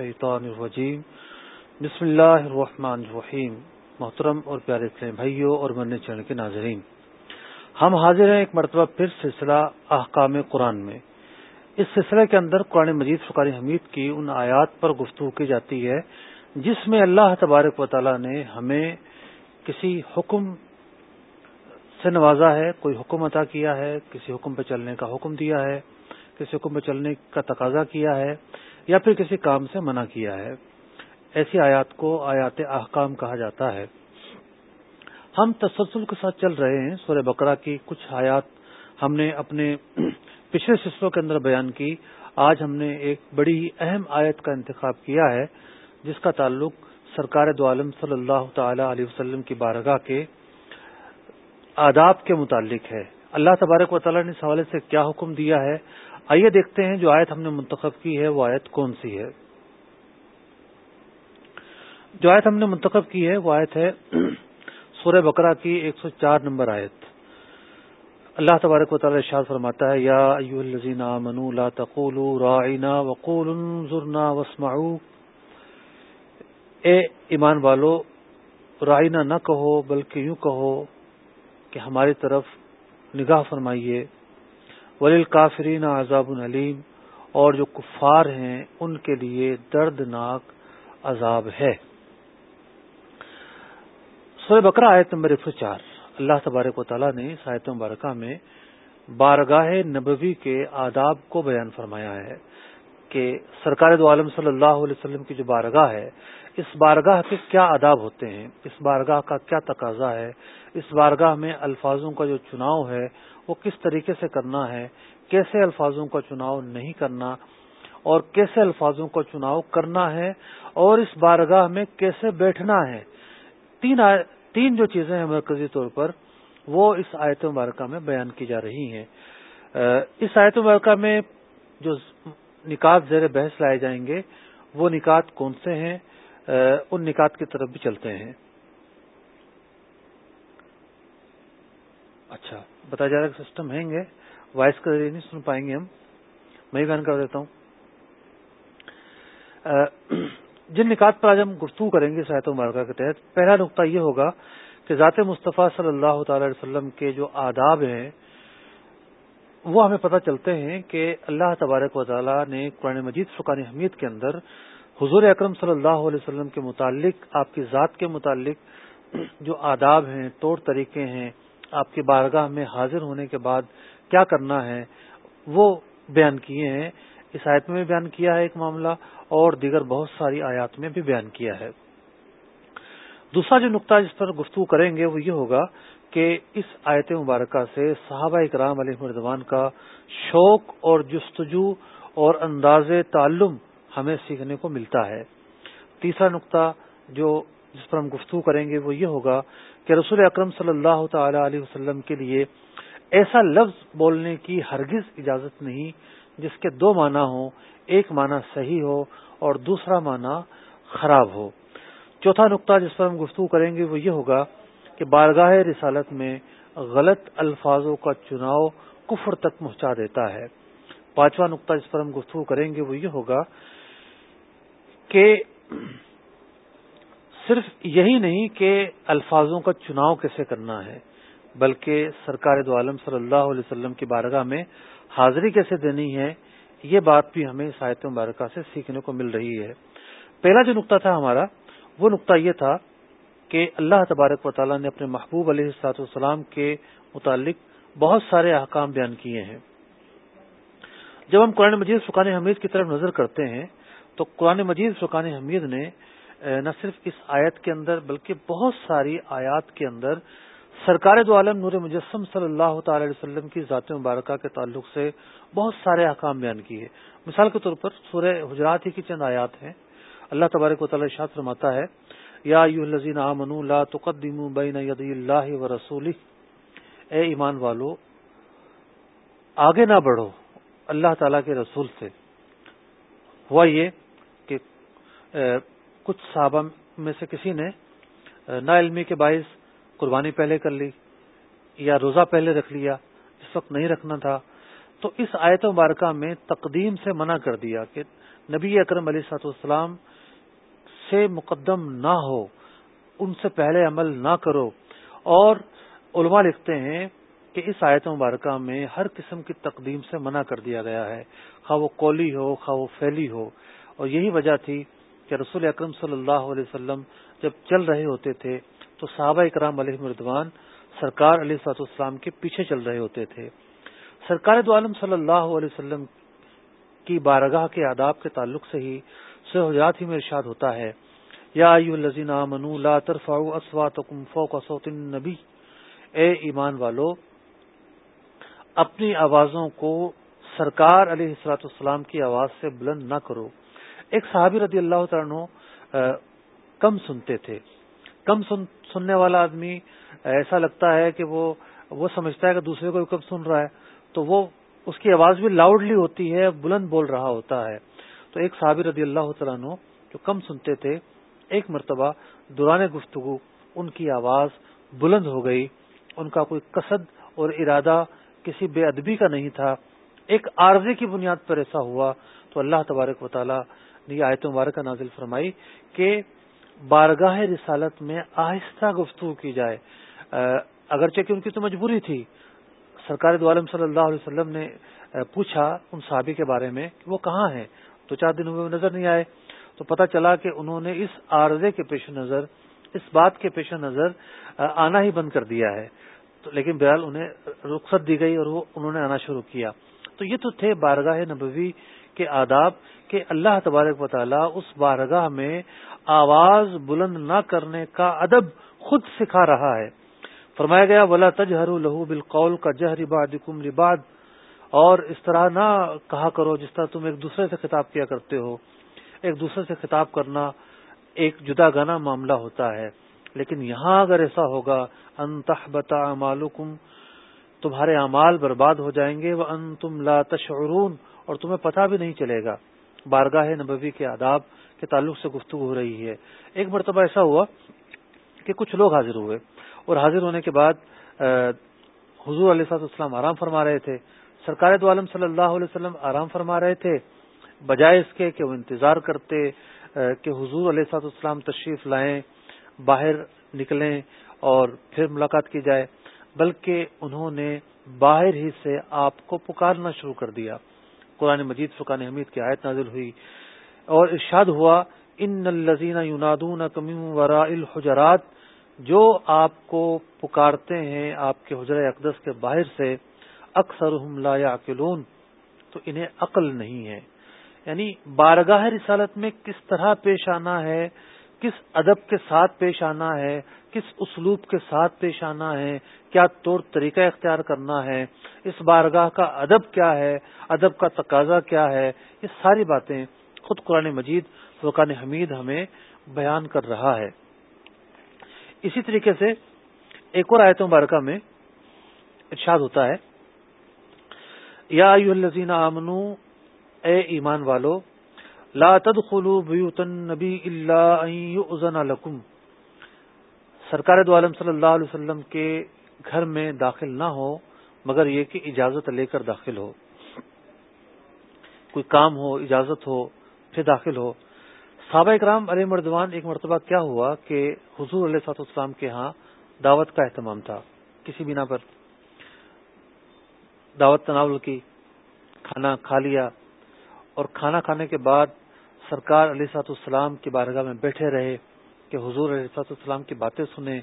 الشیطان الرجیم۔ بسم اللہ الرحمن الرحیم۔ محترم اور پیارے اسلام بھائیوں اور مرنے چڑھنے کے ناظرین، ہم حاضر ہیں ایک مرتبہ پھر سلسلہ احکام قرآن میں۔ اس سلسلے کے اندر قرآن مجید فقار حمید کی ان آیات پر گفتگو کی جاتی ہے، جس میں اللہ تبارک و تعالی نے ہمیں کسی حکم سے نوازا ہے، کوئی حکم عطا کیا ہے، کسی حکم پہ چلنے کا حکم دیا ہے، کسی حکم پہ چلنے کا تقاضا کیا ہے۔ یا پھر کسی کام سے منع کیا ہے، ایسی آیات کو آیات احکام کہا جاتا ہے۔ ہم تسلسل کے ساتھ چل رہے ہیں۔ سورہ بقرہ کی کچھ آیات ہم نے اپنے پچھلے سلسلوں کے اندر بیان کی۔ آج ہم نے ایک بڑی اہم آیت کا انتخاب کیا ہے، جس کا تعلق سرکار دو عالم صلی اللہ تعالی علیہ وسلم کی بارگاہ کے آداب کے متعلق ہے۔ اللہ تبارک و تعالیٰ نے اس حوالے سے کیا حکم دیا ہے؟ آئیے دیکھتے ہیں جو آیت ہم نے منتخب کی ہے، وہ آیت کون سی ہے؟ جو آیت ہم نے منتخب کی ہے، وہ آیت ہے سورہ بکرا کی ایک سو چار نمبر آیت۔ اللہ تبارک و تعالی ارشاد فرماتا ہے، یا ایوہ الذین آمنوا لا تقولوا راعنا وقولوا انظرنا واسمعوا۔ اے ایمان والو رائنا نہ کہو، بلکہ یوں کہو کہ ہماری طرف نگاہ فرمائیے۔ ولیل کافرین عذاب علیم اور جو کفار ہیں ان کے لیے دردناک عذاب ہے۔ سورہ بکرا آیت نمبر ایک سو چار۔ اللہ تبارک و تعالیٰ نے ساحت مبارکہ میں بارگاہ نبوی کے آداب کو بیان فرمایا ہے کہ سرکار دو عالم صلی اللہ علیہ وسلم کی جو بارگاہ ہے، اس بارگاہ کے کیا آداب ہوتے ہیں؟ اس بارگاہ کا کیا تقاضا ہے؟ اس بارگاہ میں الفاظوں کا جو چناؤ ہے وہ کس طریقے سے کرنا ہے، کیسے الفاظوں کا چناؤ نہیں کرنا اور کیسے الفاظوں کا چناؤ کرنا ہے اور اس بارگاہ میں کیسے بیٹھنا ہے۔ تین تین جو چیزیں ہیں مرکزی طور پر، وہ اس آیت مبارکہ میں بیان کی جا رہی ہیں۔ اس آیت مبارکہ میں جو نکات زیر بحث لائے جائیں گے، وہ نکات کون سے ہیں؟ ان نکات کی طرف بھی چلتے ہیں۔ اچھا۔ بتایا جا رہا ہے سسٹم ہیں گے وائس کا ذریعے نہیں سن پائیں گے ہم۔ میں بیان کر دیتا ہوں۔ جن نکات پر آج ہم گفتگو کریں گے صحت مبارکہ کے تحت، پہلا نقطہ یہ ہوگا کہ ذات مصطفیٰ صلی اللہ تعالی علیہ وسلم کے جو آداب ہیں، وہ ہمیں پتہ چلتے ہیں کہ اللہ تبارک و تعالیٰ نے قرآن مجید فقان حمید کے اندر حضور اکرم صلی اللہ علیہ وسلم کے متعلق، آپ کی ذات کے متعلق جو آداب ہیں، طور طریقے ہیں آپ کی بارگاہ میں حاضر ہونے کے بعد کیا کرنا ہے، وہ بیان کیے ہیں۔ اس آیت میں بیان کیا ہے ایک معاملہ، اور دیگر بہت ساری آیات میں بھی بیان کیا ہے۔ دوسرا جو نقطہ جس پر گفتگو کریں گے، وہ یہ ہوگا کہ اس آیت مبارکہ سے صحابہ اکرام علیہ مردوان کا شوق اور جستجو اور انداز تعلم ہمیں سیکھنے کو ملتا ہے۔ تیسرا نقطہ جو جس پر ہم گفتگو کریں گے، وہ یہ ہوگا کہ رسول اکرم صلی اللہ تعالی علیہ وسلم کے لیے ایسا لفظ بولنے کی ہرگز اجازت نہیں، جس کے دو معنی ہوں، ایک معنی صحیح ہو اور دوسرا معنی خراب ہو۔ چوتھا نقطہ جس پر ہم گفتگو کریں گے، وہ یہ ہوگا کہ بارگاہ رسالت میں غلط الفاظوں کا چناؤ کفر تک پہنچا دیتا ہے۔ پانچواں نقطہ جس پر ہم گفتگو کریں گے، وہ یہ ہوگا کہ صرف یہی نہیں کہ الفاظوں کا چناؤ کیسے کرنا ہے، بلکہ سرکار دو عالم صلی اللہ علیہ وسلم کی بارگاہ میں حاضری کیسے دینی ہے، یہ بات بھی ہمیں ساحت مبارکہ سے سیکھنے کو مل رہی ہے۔ پہلا جو نقطہ تھا ہمارا، وہ نقطہ یہ تھا کہ اللہ تبارک و تعالیٰ نے اپنے محبوب علیہ السلاط والسلام کے متعلق بہت سارے احکام بیان کیے ہیں۔ جب ہم قرآن مجید فقان حمید کی طرف نظر کرتے ہیں، تو قرآن مجید فقان حمید نے نہ صرف اس آیت کے اندر بلکہ بہت ساری آیات کے اندر سرکار دو عالم نور مجسم صلی اللہ تعالی علیہ وسلم کی ذات مبارکہ کے تعلق سے بہت سارے احکام بیان کیے مثال کے طور پر سورہ حجرات ہی کی چند آیات ہیں۔ اللہ تبارک و تعالی شاط فرماتا ہے، یا یو الزین آمن لا تقدم بین ید اللہ و رسول اے ایمان والو، آگے نہ بڑھو اللہ تعالی کے رسول سے۔ ہوا یہ کہ کچھ صحابہ میں سے کسی نے نا علمی کے باعث قربانی پہلے کر لی یا روزہ پہلے رکھ لیا، جس وقت نہیں رکھنا تھا، تو اس آیت مبارکہ میں تقدیم سے منع کر دیا کہ نبی اکرم علیہ سات والسلام سے مقدم نہ ہو، ان سے پہلے عمل نہ کرو۔ اور علماء لکھتے ہیں کہ اس آیت مبارکہ میں ہر قسم کی تقدیم سے منع کر دیا گیا ہے۔ خواہ وہ کولی ہو، خواہ وہ فیلی ہو۔ اور یہی وجہ تھی کہ رسول اکرم صلی اللہ علیہ وسلم جب چل رہے ہوتے تھے تو صحابہ اکرام علیہ مردوان سرکار علیہ سات اسلام کے پیچھے چل رہے ہوتے تھے۔ سرکار دو عالم صلی اللہ علیہ وسلم کی بارگاہ کے آداب کے تعلق سے ہی سہجات ہی میں ارشاد ہوتا ہے۔ یا الزین منو لا ترفعوا اصواتکم فوق صوت النبی۔ اے ایمان والو، اپنی آوازوں کو سرکار علیہ السلاط السلام کی آواز سے بلند نہ کرو۔ ایک صحابی رضی اللہ تعالیٰ کم سنتے تھے۔ کم سننے والا آدمی ایسا لگتا ہے کہ وہ وہ سمجھتا ہے کہ دوسرے کو بھی کم سن رہا ہے۔ تو وہ اس کی آواز بھی لاؤڈلی ہوتی ہے، بلند بول رہا ہوتا ہے۔ تو ایک صحابی رضی اللہ تعالیٰ جو کم سنتے تھے، ایک مرتبہ دوران گفتگو، ان کی آواز بلند ہو گئی۔ ان کا کوئی قصد اور ارادہ کسی بے ادبی کا نہیں تھا۔ ایک عارضے کی بنیاد پر ایسا ہوا۔ تو اللہ تبارک و تعالیٰ یہ آیت مبارک نازل فرمائی کہ بارگاہ رسالت میں آہستہ گفتگو کی جائے۔ اگرچہ کہ ان کی تو مجبوری تھی، سرکار دو عالم صلی اللہ علیہ وسلم نے پوچھا ان صحابی کے بارے میں کہ وہ کہاں ہیں؟ تو چار دن ہوئے نظر نہیں آئے۔ تو پتہ چلا کہ انہوں نے اس عارضے کے پیش نظر، اس بات کے پیش نظر آنا ہی بند کر دیا ہے۔ تو لیکن بہرحال انہیں رخصت دی گئی اور وہ، انہوں نے آنا شروع کیا۔ تو یہ تو تھے بارگاہ نبوی کے آداب کہ اللہ تبارک و تعالیٰ اس بارگاہ میں آواز بلند نہ کرنے کا ادب خود سکھا رہا ہے۔ فرمایا گیا، ولا تجہر لہو بالقول کا جہر باد لباد اور اس طرح نہ کہا کرو جس طرح تم ایک دوسرے سے خطاب کیا کرتے ہو۔ ایک دوسرے سے خطاب کرنا ایک جدا گانا معاملہ ہوتا ہے۔ لیکن یہاں اگر ایسا ہوگا انتہبتا معلوم تمہارے اعمال برباد ہو جائیں گے۔ وہ ان تم لا تشعرون۔ اور تمہیں پتہ بھی نہیں چلے گا۔ بارگاہ نبوی کے آداب کے تعلق سے گفتگو ہو رہی ہے۔ ایک مرتبہ ایسا ہوا کہ کچھ لوگ حاضر ہوئے اور حاضر ہونے کے بعد حضور علیہ صاحب السلام آرام فرما رہے تھے۔ سرکار دو عالم صلی اللہ علیہ وسلم آرام فرما رہے تھے۔ بجائے اس کے کہ وہ انتظار کرتے کہ حضور علیہ صاحب السلام تشریف لائیں، باہر نکلیں اور پھر ملاقات کی جائے، بلکہ انہوں نے باہر ہی سے آپ کو پکارنا شروع کر دیا۔ قرآن مجید فقان حمید کی آیت نازل ہوئی اور ارشاد ہوا، ان الزین یونادون کمیم ورا الحجرات جو آپ کو پکارتے ہیں آپ کے حجر اقدس کے باہر سے اکثر لا یعقلون، تو انہیں عقل نہیں ہے۔ یعنی بارگاہ رسالت میں کس طرح پیش آنا ہے، کس ادب کے ساتھ پیش آنا ہے کس اسلوب کے ساتھ پیش آنا ہے؟ کیا طور طریقہ اختیار کرنا ہے؟ اس بارگاہ کا ادب کیا ہے؟ ادب کا تقاضا کیا ہے؟ یہ ساری باتیں خود قرآن مجید فقان حمید ہمیں بیان کر رہا ہے۔ اسی طریقے سے ایک اور آیت مبارکہ میں ارشاد ہوتا ہے۔ یا الزین آمنو، اے ایمان والو، لا تدخلوا بیوت النبی الا ان یؤذن لکم۔ سرکار دو عالم صلی اللہ علیہ وسلم کے گھر میں داخل نہ ہو، مگر یہ کہ اجازت لے کر داخل ہو۔ کوئی کام ہو، اجازت ہو، پھر داخل ہو۔ صحابہ اکرام علیہ مردوان، ایک مرتبہ کیا ہوا کہ حضور علیہ سات اسلام کے ہاں دعوت کا اہتمام تھا، کسی بنا پر۔ دعوت تناول کی، کھانا کھا لیا۔ اور کھانا کھانے کے بعد سرکار علیہ سات السلام کی بارگاہ میں بیٹھے رہے۔ کہ حضور علیہ سات السلام کی باتیں سنیں،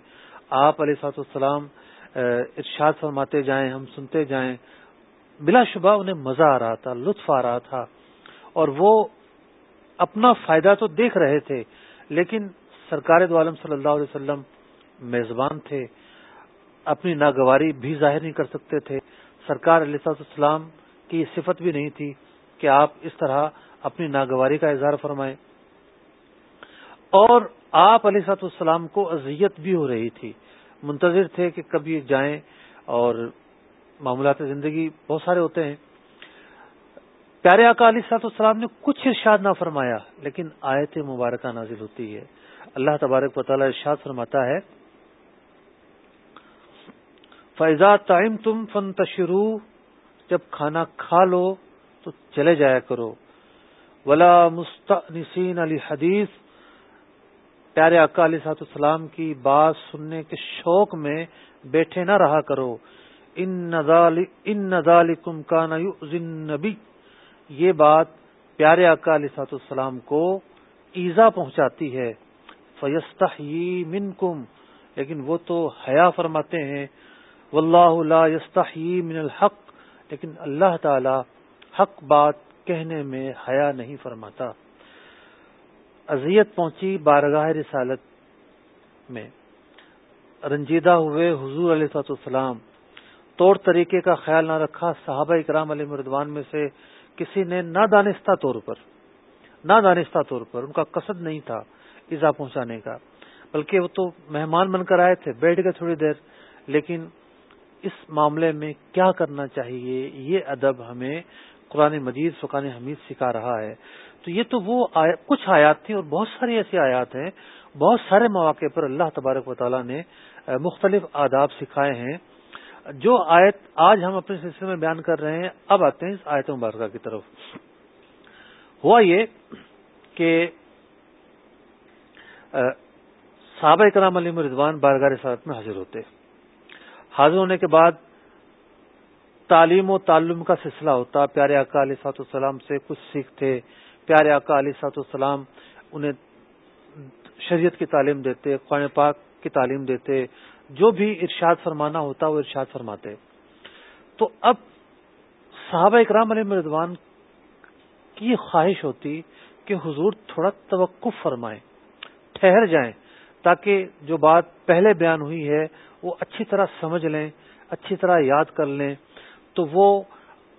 آپ علیہ سات السلام ارشاد فرماتے جائیں، ہم سنتے جائیں۔ بلا شبہ انہیں مزہ آ رہا تھا، لطف آ رہا تھا، اور وہ اپنا فائدہ تو دیکھ رہے تھے، لیکن سرکار دو عالم صلی اللہ علیہ وسلم میزبان تھے، اپنی ناگواری بھی ظاہر نہیں کر سکتے تھے۔ سرکار علیہ السلام کی صفت بھی نہیں تھی کہ آپ اس طرح اپنی ناگواری کا اظہار فرمائیں۔ اور آپ علیہ سات السلام کو اذیت بھی ہو رہی تھی۔ منتظر تھے کہ کب یہ جائیں اور معاملات زندگی بہت سارے ہوتے ہیں۔ پیارے آقا علی سات السلام نے کچھ ارشاد نہ فرمایا، لیکن آیت مبارکہ نازل ہوتی ہے۔ اللہ تبارک و تعالیٰ ارشاد فرماتا ہے فیضا ٹائم تم فن تشرو جب کھانا کھا لو تو چلے جایا کرو۔ ولا مستنسین علی حدیث پیارے اکا علیہ صاحب السلام کی بات سننے کے شوق میں بیٹھے نہ رہا کرو۔ ان نزال کم کا نبی یہ بات پیارے اکا علیہ صاحب السلام کو ایزا پہنچاتی ہے۔ فیست من کم لیکن وہ تو حیا فرماتے ہیں۔ واللہ لا یستحیی من الحق۔ لیکن اللہ تعالی حق بات کہنے میں حیا نہیں فرماتا۔ اذیت پہنچی بارگاہ رسالت میں۔ رنجیدہ ہوئے حضور علیہ صاحب السلام طور طریقے کا خیال نہ رکھا صحابہ اکرام علیہ مردوان میں سے کسی نے نہ دانستہ طور پر، نہ دانستہ طور پر ان کا قصد نہیں تھا ایزا پہنچانے کا، بلکہ وہ تو مہمان بن کر آئے تھے، بیٹھ گئے تھوڑی دیر۔ لیکن اس معاملے میں کیا کرنا چاہیے؟ یہ ادب ہمیں قرآن مجید، فقان حمید سکھا رہا ہے۔ تو یہ تو وہ کچھ آیات تھیں اور بہت ساری ایسی آیات ہیں، بہت سارے مواقع پر اللہ تبارک و تعالیٰ نے مختلف آداب سکھائے ہیں۔ جو آیت آج ہم اپنے سلسلے میں بیان کر رہے ہیں، اب آتے ہیں اس آیت مبارکہ کی طرف۔ ہوا یہ کہ صحابہ کرام علی رضوان بارگاہ رسالت میں حاضر ہوتے۔ حاضر ہونے کے بعد تعلیم و تعلم کا سلسلہ ہوتا، پیارے آقا علیہ سات السلام سے کچھ سیکھتے۔ پیارے آقا علیہ سات السلام انہیں شریعت کی تعلیم دیتے، قرآن پاک کی تعلیم دیتے، جو بھی ارشاد فرمانا ہوتا وہ ارشاد فرماتے۔ تو اب صحابہ اکرام علیہ مردوان کی خواہش ہوتی کہ حضور تھوڑا توقف فرمائیں، ٹھہر جائیں، تاکہ جو بات پہلے بیان ہوئی ہے وہ اچھی طرح سمجھ لیں، اچھی طرح یاد کر لیں۔ تو وہ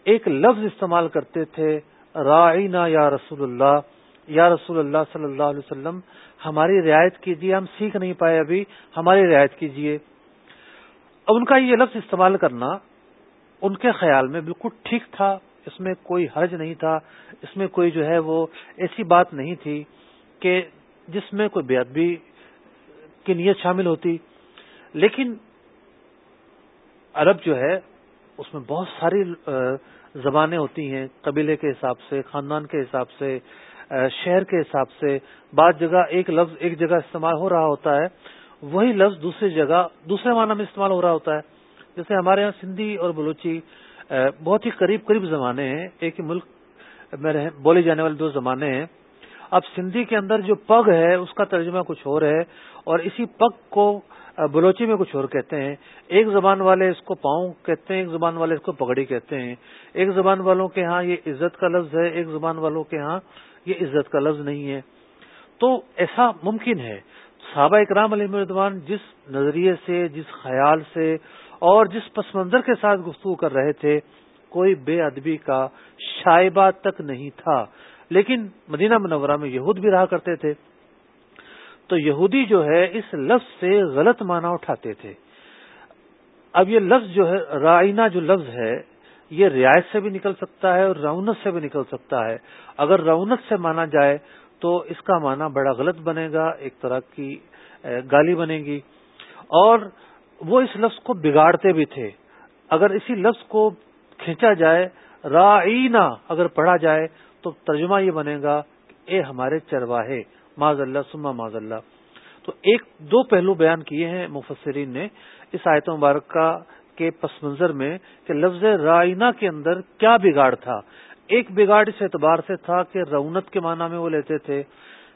ایک لفظ استعمال کرتے تھے رائنا یا رسول اللہ، یا رسول اللہ صلی اللہ علیہ وسلم، ہماری رعایت کیجیے ہم سیکھ نہیں پائے ابھی، ہماری رعایت کیجیے اب ان کا یہ لفظ استعمال کرنا ان کے خیال میں بالکل ٹھیک تھا، اس میں کوئی حرج نہیں تھا، اس میں کوئی جو ہے وہ ایسی بات نہیں تھی کہ جس میں کوئی بے ادبی کی نیت شامل ہوتی۔ لیکن عرب جو ہے، اس میں بہت ساری زبانیں ہوتی ہیں، قبیلے کے حساب سے، خاندان کے حساب سے شہر کے حساب سے، بعض جگہ ایک لفظ ایک جگہ استعمال ہو رہا ہوتا ہے، وہی لفظ دوسری جگہ دوسرے معنی میں استعمال ہو رہا ہوتا ہے۔ جیسے ہمارے یہاں سندھی اور بلوچی بہت ہی قریب قریب زمانے ہیں، ایک ہی ملک میں بولے جانے والے دو زمانے ہیں۔ اب سندھی کے اندر جو پگ ہے، اس کا ترجمہ کچھ اور ہے اور اسی پگ کو بلوچی میں کچھ اور کہتے ہیں، ایک زبان والے اس کو پاؤں کہتے ہیں، ایک زبان والے اس کو پگڑی کہتے ہیں۔ ایک زبان والوں کے ہاں یہ عزت کا لفظ ہے، ایک زبان والوں کے ہاں یہ عزت کا لفظ نہیں ہے۔ تو ایسا ممکن ہے، صحابہ اکرام علی مردوان جس نظریے سے، جس خیال سے اور جس پس منظر کے ساتھ گفتگو کر رہے تھے، کوئی بے ادبی کا شائبہ تک نہیں تھا۔ لیکن مدینہ منورہ میں یہود بھی رہا کرتے تھے۔ تو یہودی جو ہے اس لفظ سے غلط معنی اٹھاتے تھے۔ اب یہ لفظ جو ہے، رائنا جو لفظ ہے، یہ رعایت سے بھی نکل سکتا ہے اور رونت سے بھی نکل سکتا ہے۔ اگر رونت سے مانا جائے تو اس کا معنی بڑا غلط بنے گا، ایک طرح کی گالی بنے گی۔ اور وہ اس لفظ کو بگاڑتے بھی تھے۔ اگر اسی لفظ کو کھینچا جائے، رائنا اگر پڑھا جائے تو ترجمہ یہ بنے گا کہ اے ہمارے چرواہے۔ معذ اللہ سما معذ اللہ۔ تو ایک دو پہلو بیان کیے ہیں مفسرین نے اس آیت مبارکہ کے پس منظر میں کہ لفظ رائنا کے اندر کیا بگاڑ تھا۔ ایک بگاڑ اس اعتبار سے تھا کہ رونت کے معنی میں وہ لیتے تھے،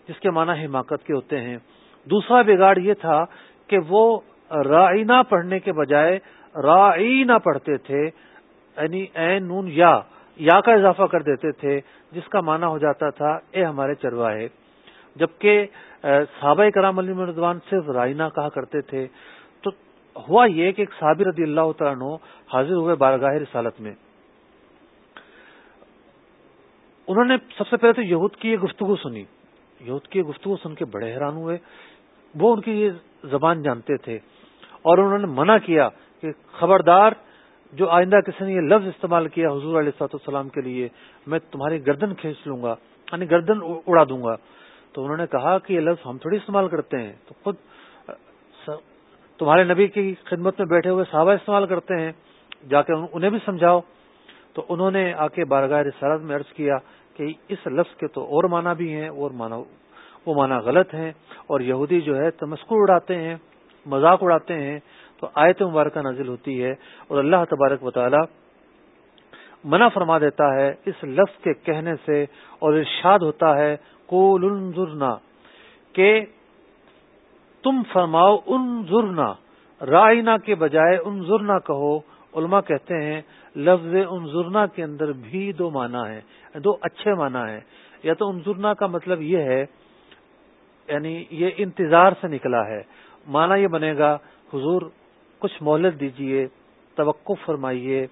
جس کے معنی حماقت کے ہوتے ہیں۔ دوسرا بگاڑ یہ تھا کہ وہ رائنا پڑھنے کے بجائے رائنا پڑھتے تھے یعنی اے نون یا یا کا اضافہ کر دیتے تھے، جس کا معنی ہو جاتا تھا، اے ہمارے چرواہے۔ جبکہ صحابہ کرام علی مردوان صرف رائنا کہا کرتے تھے، تو ہوا یہ کہ ایک صحابی رضی اللہ تعالیٰ حاضر ہوئے بارگاہ رسالت میں۔ انہوں نے سب سے پہلے تو یہود کی یہ گفتگو سنی۔ یہود کی گفتگو سن کے بڑے حیران ہوئے۔ وہ ان کی یہ زبان جانتے تھے۔ اور انہوں نے منع کیا کہ خبردار، جو آئندہ کسی نے یہ لفظ استعمال کیا حضور علیہ سات السلام کے لیے، میں تمہاری گردن کھینچ لوں گا یعنی گردن اڑا دوں گا۔ تو انہوں نے کہا کہ یہ لفظ ہم تھوڑی استعمال کرتے ہیں۔ تو خود تمہارے نبی کی خدمت میں بیٹھے ہوئے صحابہ استعمال کرتے ہیں۔ جا کے انہیں بھی سمجھاؤ۔ تو انہوں نے آ کے بارگاہ رسالت میں عرض کیا کہ اس لفظ کے تو اور معنی بھی ہیں، اور معنی وہ معنی غلط ہیں۔ اور یہودی جو ہے تمسکر اڑاتے ہیں، مذاق اڑاتے ہیں۔ تو آیت مبارکہ نازل ہوتی ہے اور اللہ تبارک و تعالی منع فرما دیتا ہے اس لفظ کے کہنے سے اور ارشاد ہوتا ہے کو انظرنا کہ تم فرماؤ انظرنا رائنا کے بجائے انظرنا کہو علماء کہتے ہیں لفظ انظرنا کے اندر بھی دو معنی ہیں، دو اچھے معنی ہیں۔ یا تو انظرنا کا مطلب یہ ہے یعنی یہ انتظار سے نکلا ہے۔ مانا یہ بنے گا، حضور کچھ مہلت دیجیے توقع فرمائیے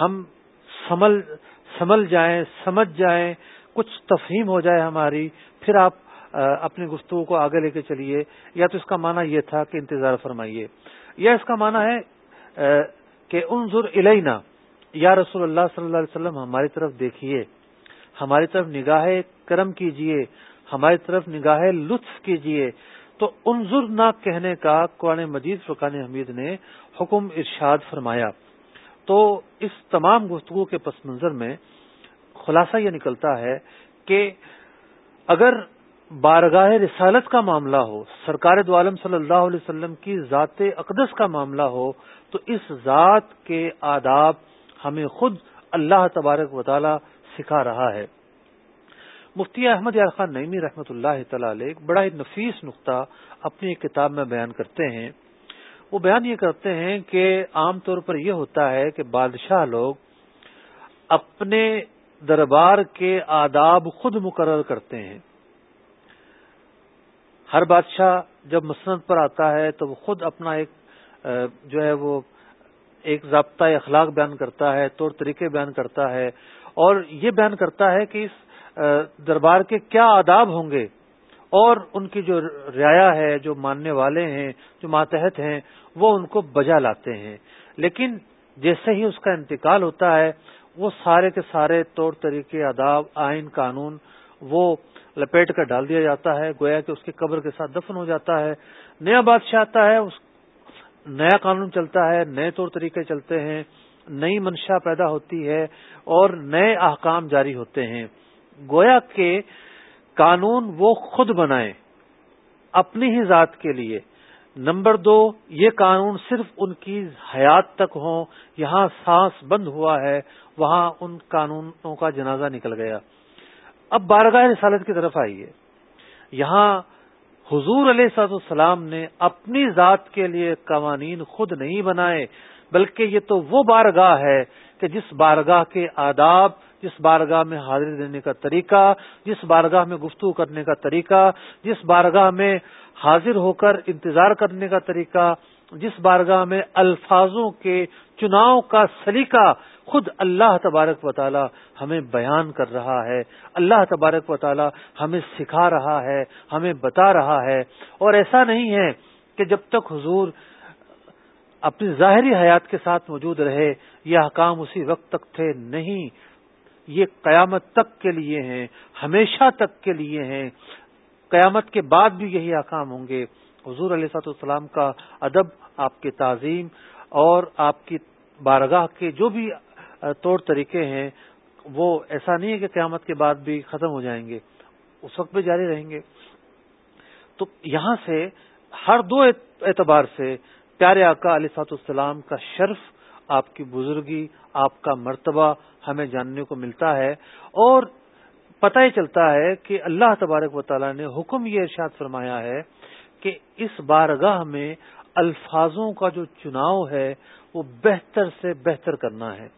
ہم سمل سمل جائیں، سمجھ جائیں کچھ تفہیم ہو جائے ہماری، پھر آپ اپنی گفتگو کو آگے لے کے چلیے، یا تو اس کا معنی یہ تھا کہ انتظار فرمائیے، یا اس کا معنی ہے کہ انظر الینا، یا رسول اللہ صلی اللہ علیہ وسلم، ہماری طرف دیکھیے، ہماری طرف نگاہ کرم کیجیے، ہماری طرف نگاہ لطف کیجیے۔ تو انظر نہ کہنے کا قرآن مجید فقان حمید نے حکم ارشاد فرمایا۔ تو اس تمام گفتگو کے پس منظر میں خلاصہ یہ نکلتا ہے کہ اگر بارگاہ رسالت کا معاملہ ہو، سرکار دو عالم صلی اللہ علیہ وسلم کی ذات اقدس کا معاملہ ہو، تو اس ذات کے آداب ہمیں خود اللہ تبارک و تعالی سکھا رہا ہے۔ مفتی احمد یار خان نعمی رحمۃ اللہ تعالی ایک بڑا ہی نفیس نقطہ اپنی ایک کتاب میں بیان کرتے ہیں۔ وہ بیان یہ کرتے ہیں کہ عام طور پر یہ ہوتا ہے کہ بادشاہ لوگ اپنے دربار کے آداب خود مقرر کرتے ہیں۔ ہر بادشاہ جب مسند پر آتا ہے تو وہ خود اپنا ایک جو ہے وہ ایک ضابطہ اخلاق بیان کرتا ہے، طور طریقے بیان کرتا ہے۔ اور یہ بیان کرتا ہے کہ اس دربار کے کیا آداب ہوں گے۔ اور ان کی جو رعایا ہے، جو ماننے والے ہیں، جو ماتحت ہیں، وہ ان کو بجا لاتے ہیں۔ لیکن جیسے ہی اس کا انتقال ہوتا ہے وہ سارے کے سارے طور طریقے، آداب، آئین، قانون وہ لپیٹ کر ڈال دیا جاتا ہے۔ گویا کہ اس کی قبر کے ساتھ دفن ہو جاتا ہے۔ نیا بادشاہ آتا ہے، اس نیا قانون چلتا ہے، نئے طور طریقے چلتے ہیں، نئی منشا پیدا ہوتی ہے اور نئے احکام جاری ہوتے ہیں۔ گویا کے قانون وہ خود بنائیں اپنی ہی ذات کے لیے۔ نمبر دو، یہ قانون صرف ان کی حیات تک ہوں، یہاں سانس بند ہوا ہے وہاں ان قانونوں کا جنازہ نکل گیا۔ اب بارگاہ رسالت کی طرف آئیے۔ یہاں حضور علیہ سعد السلام نے اپنی ذات کے لیے قوانین خود نہیں بنائے، بلکہ یہ تو وہ بارگاہ ہے کہ جس بارگاہ کے آداب، جس بارگاہ میں حاضری دینے کا طریقہ، جس بارگاہ میں گفتگو کرنے کا طریقہ، جس بارگاہ میں حاضر ہو کر انتظار کرنے کا طریقہ، جس بارگاہ میں الفاظوں کے چناؤ کا سلیقہ خود اللہ تبارک و تعالی ہمیں بیان کر رہا ہے، اللہ تبارک و تعالی ہمیں سکھا رہا ہے، ہمیں بتا رہا ہے۔ اور ایسا نہیں ہے کہ جب تک حضور اپنی ظاہری حیات کے ساتھ موجود رہے، یہ حکام اسی وقت تک تھے نہیں۔ یہ قیامت تک کے لیے ہیں، ہمیشہ تک کے لیے ہیں۔ قیامت کے بعد بھی یہی حکام ہوں گے۔ حضور علیہ سات السلام کا ادب، آپ کی تعظیم اور آپ کی بارگاہ کے جو بھی طور طریقے ہیں، وہ ایسا نہیں ہے کہ قیامت کے بعد بھی ختم ہو جائیں گے، اس وقت بھی جاری رہیں گے۔ تو یہاں سے ہر دو اعتبار سے پیارے آقا علیہ سات السلام کا شرف، آپ کی بزرگی، آپ کا مرتبہ ہمیں جاننے کو ملتا ہے۔ اور پتہ ہی چلتا ہے کہ اللہ تبارک و تعالیٰ نے حکم یہ ارشاد فرمایا ہے کہ اس بارگاہ میں الفاظوں کا جو چناؤ ہے، وہ بہتر سے بہتر کرنا ہے۔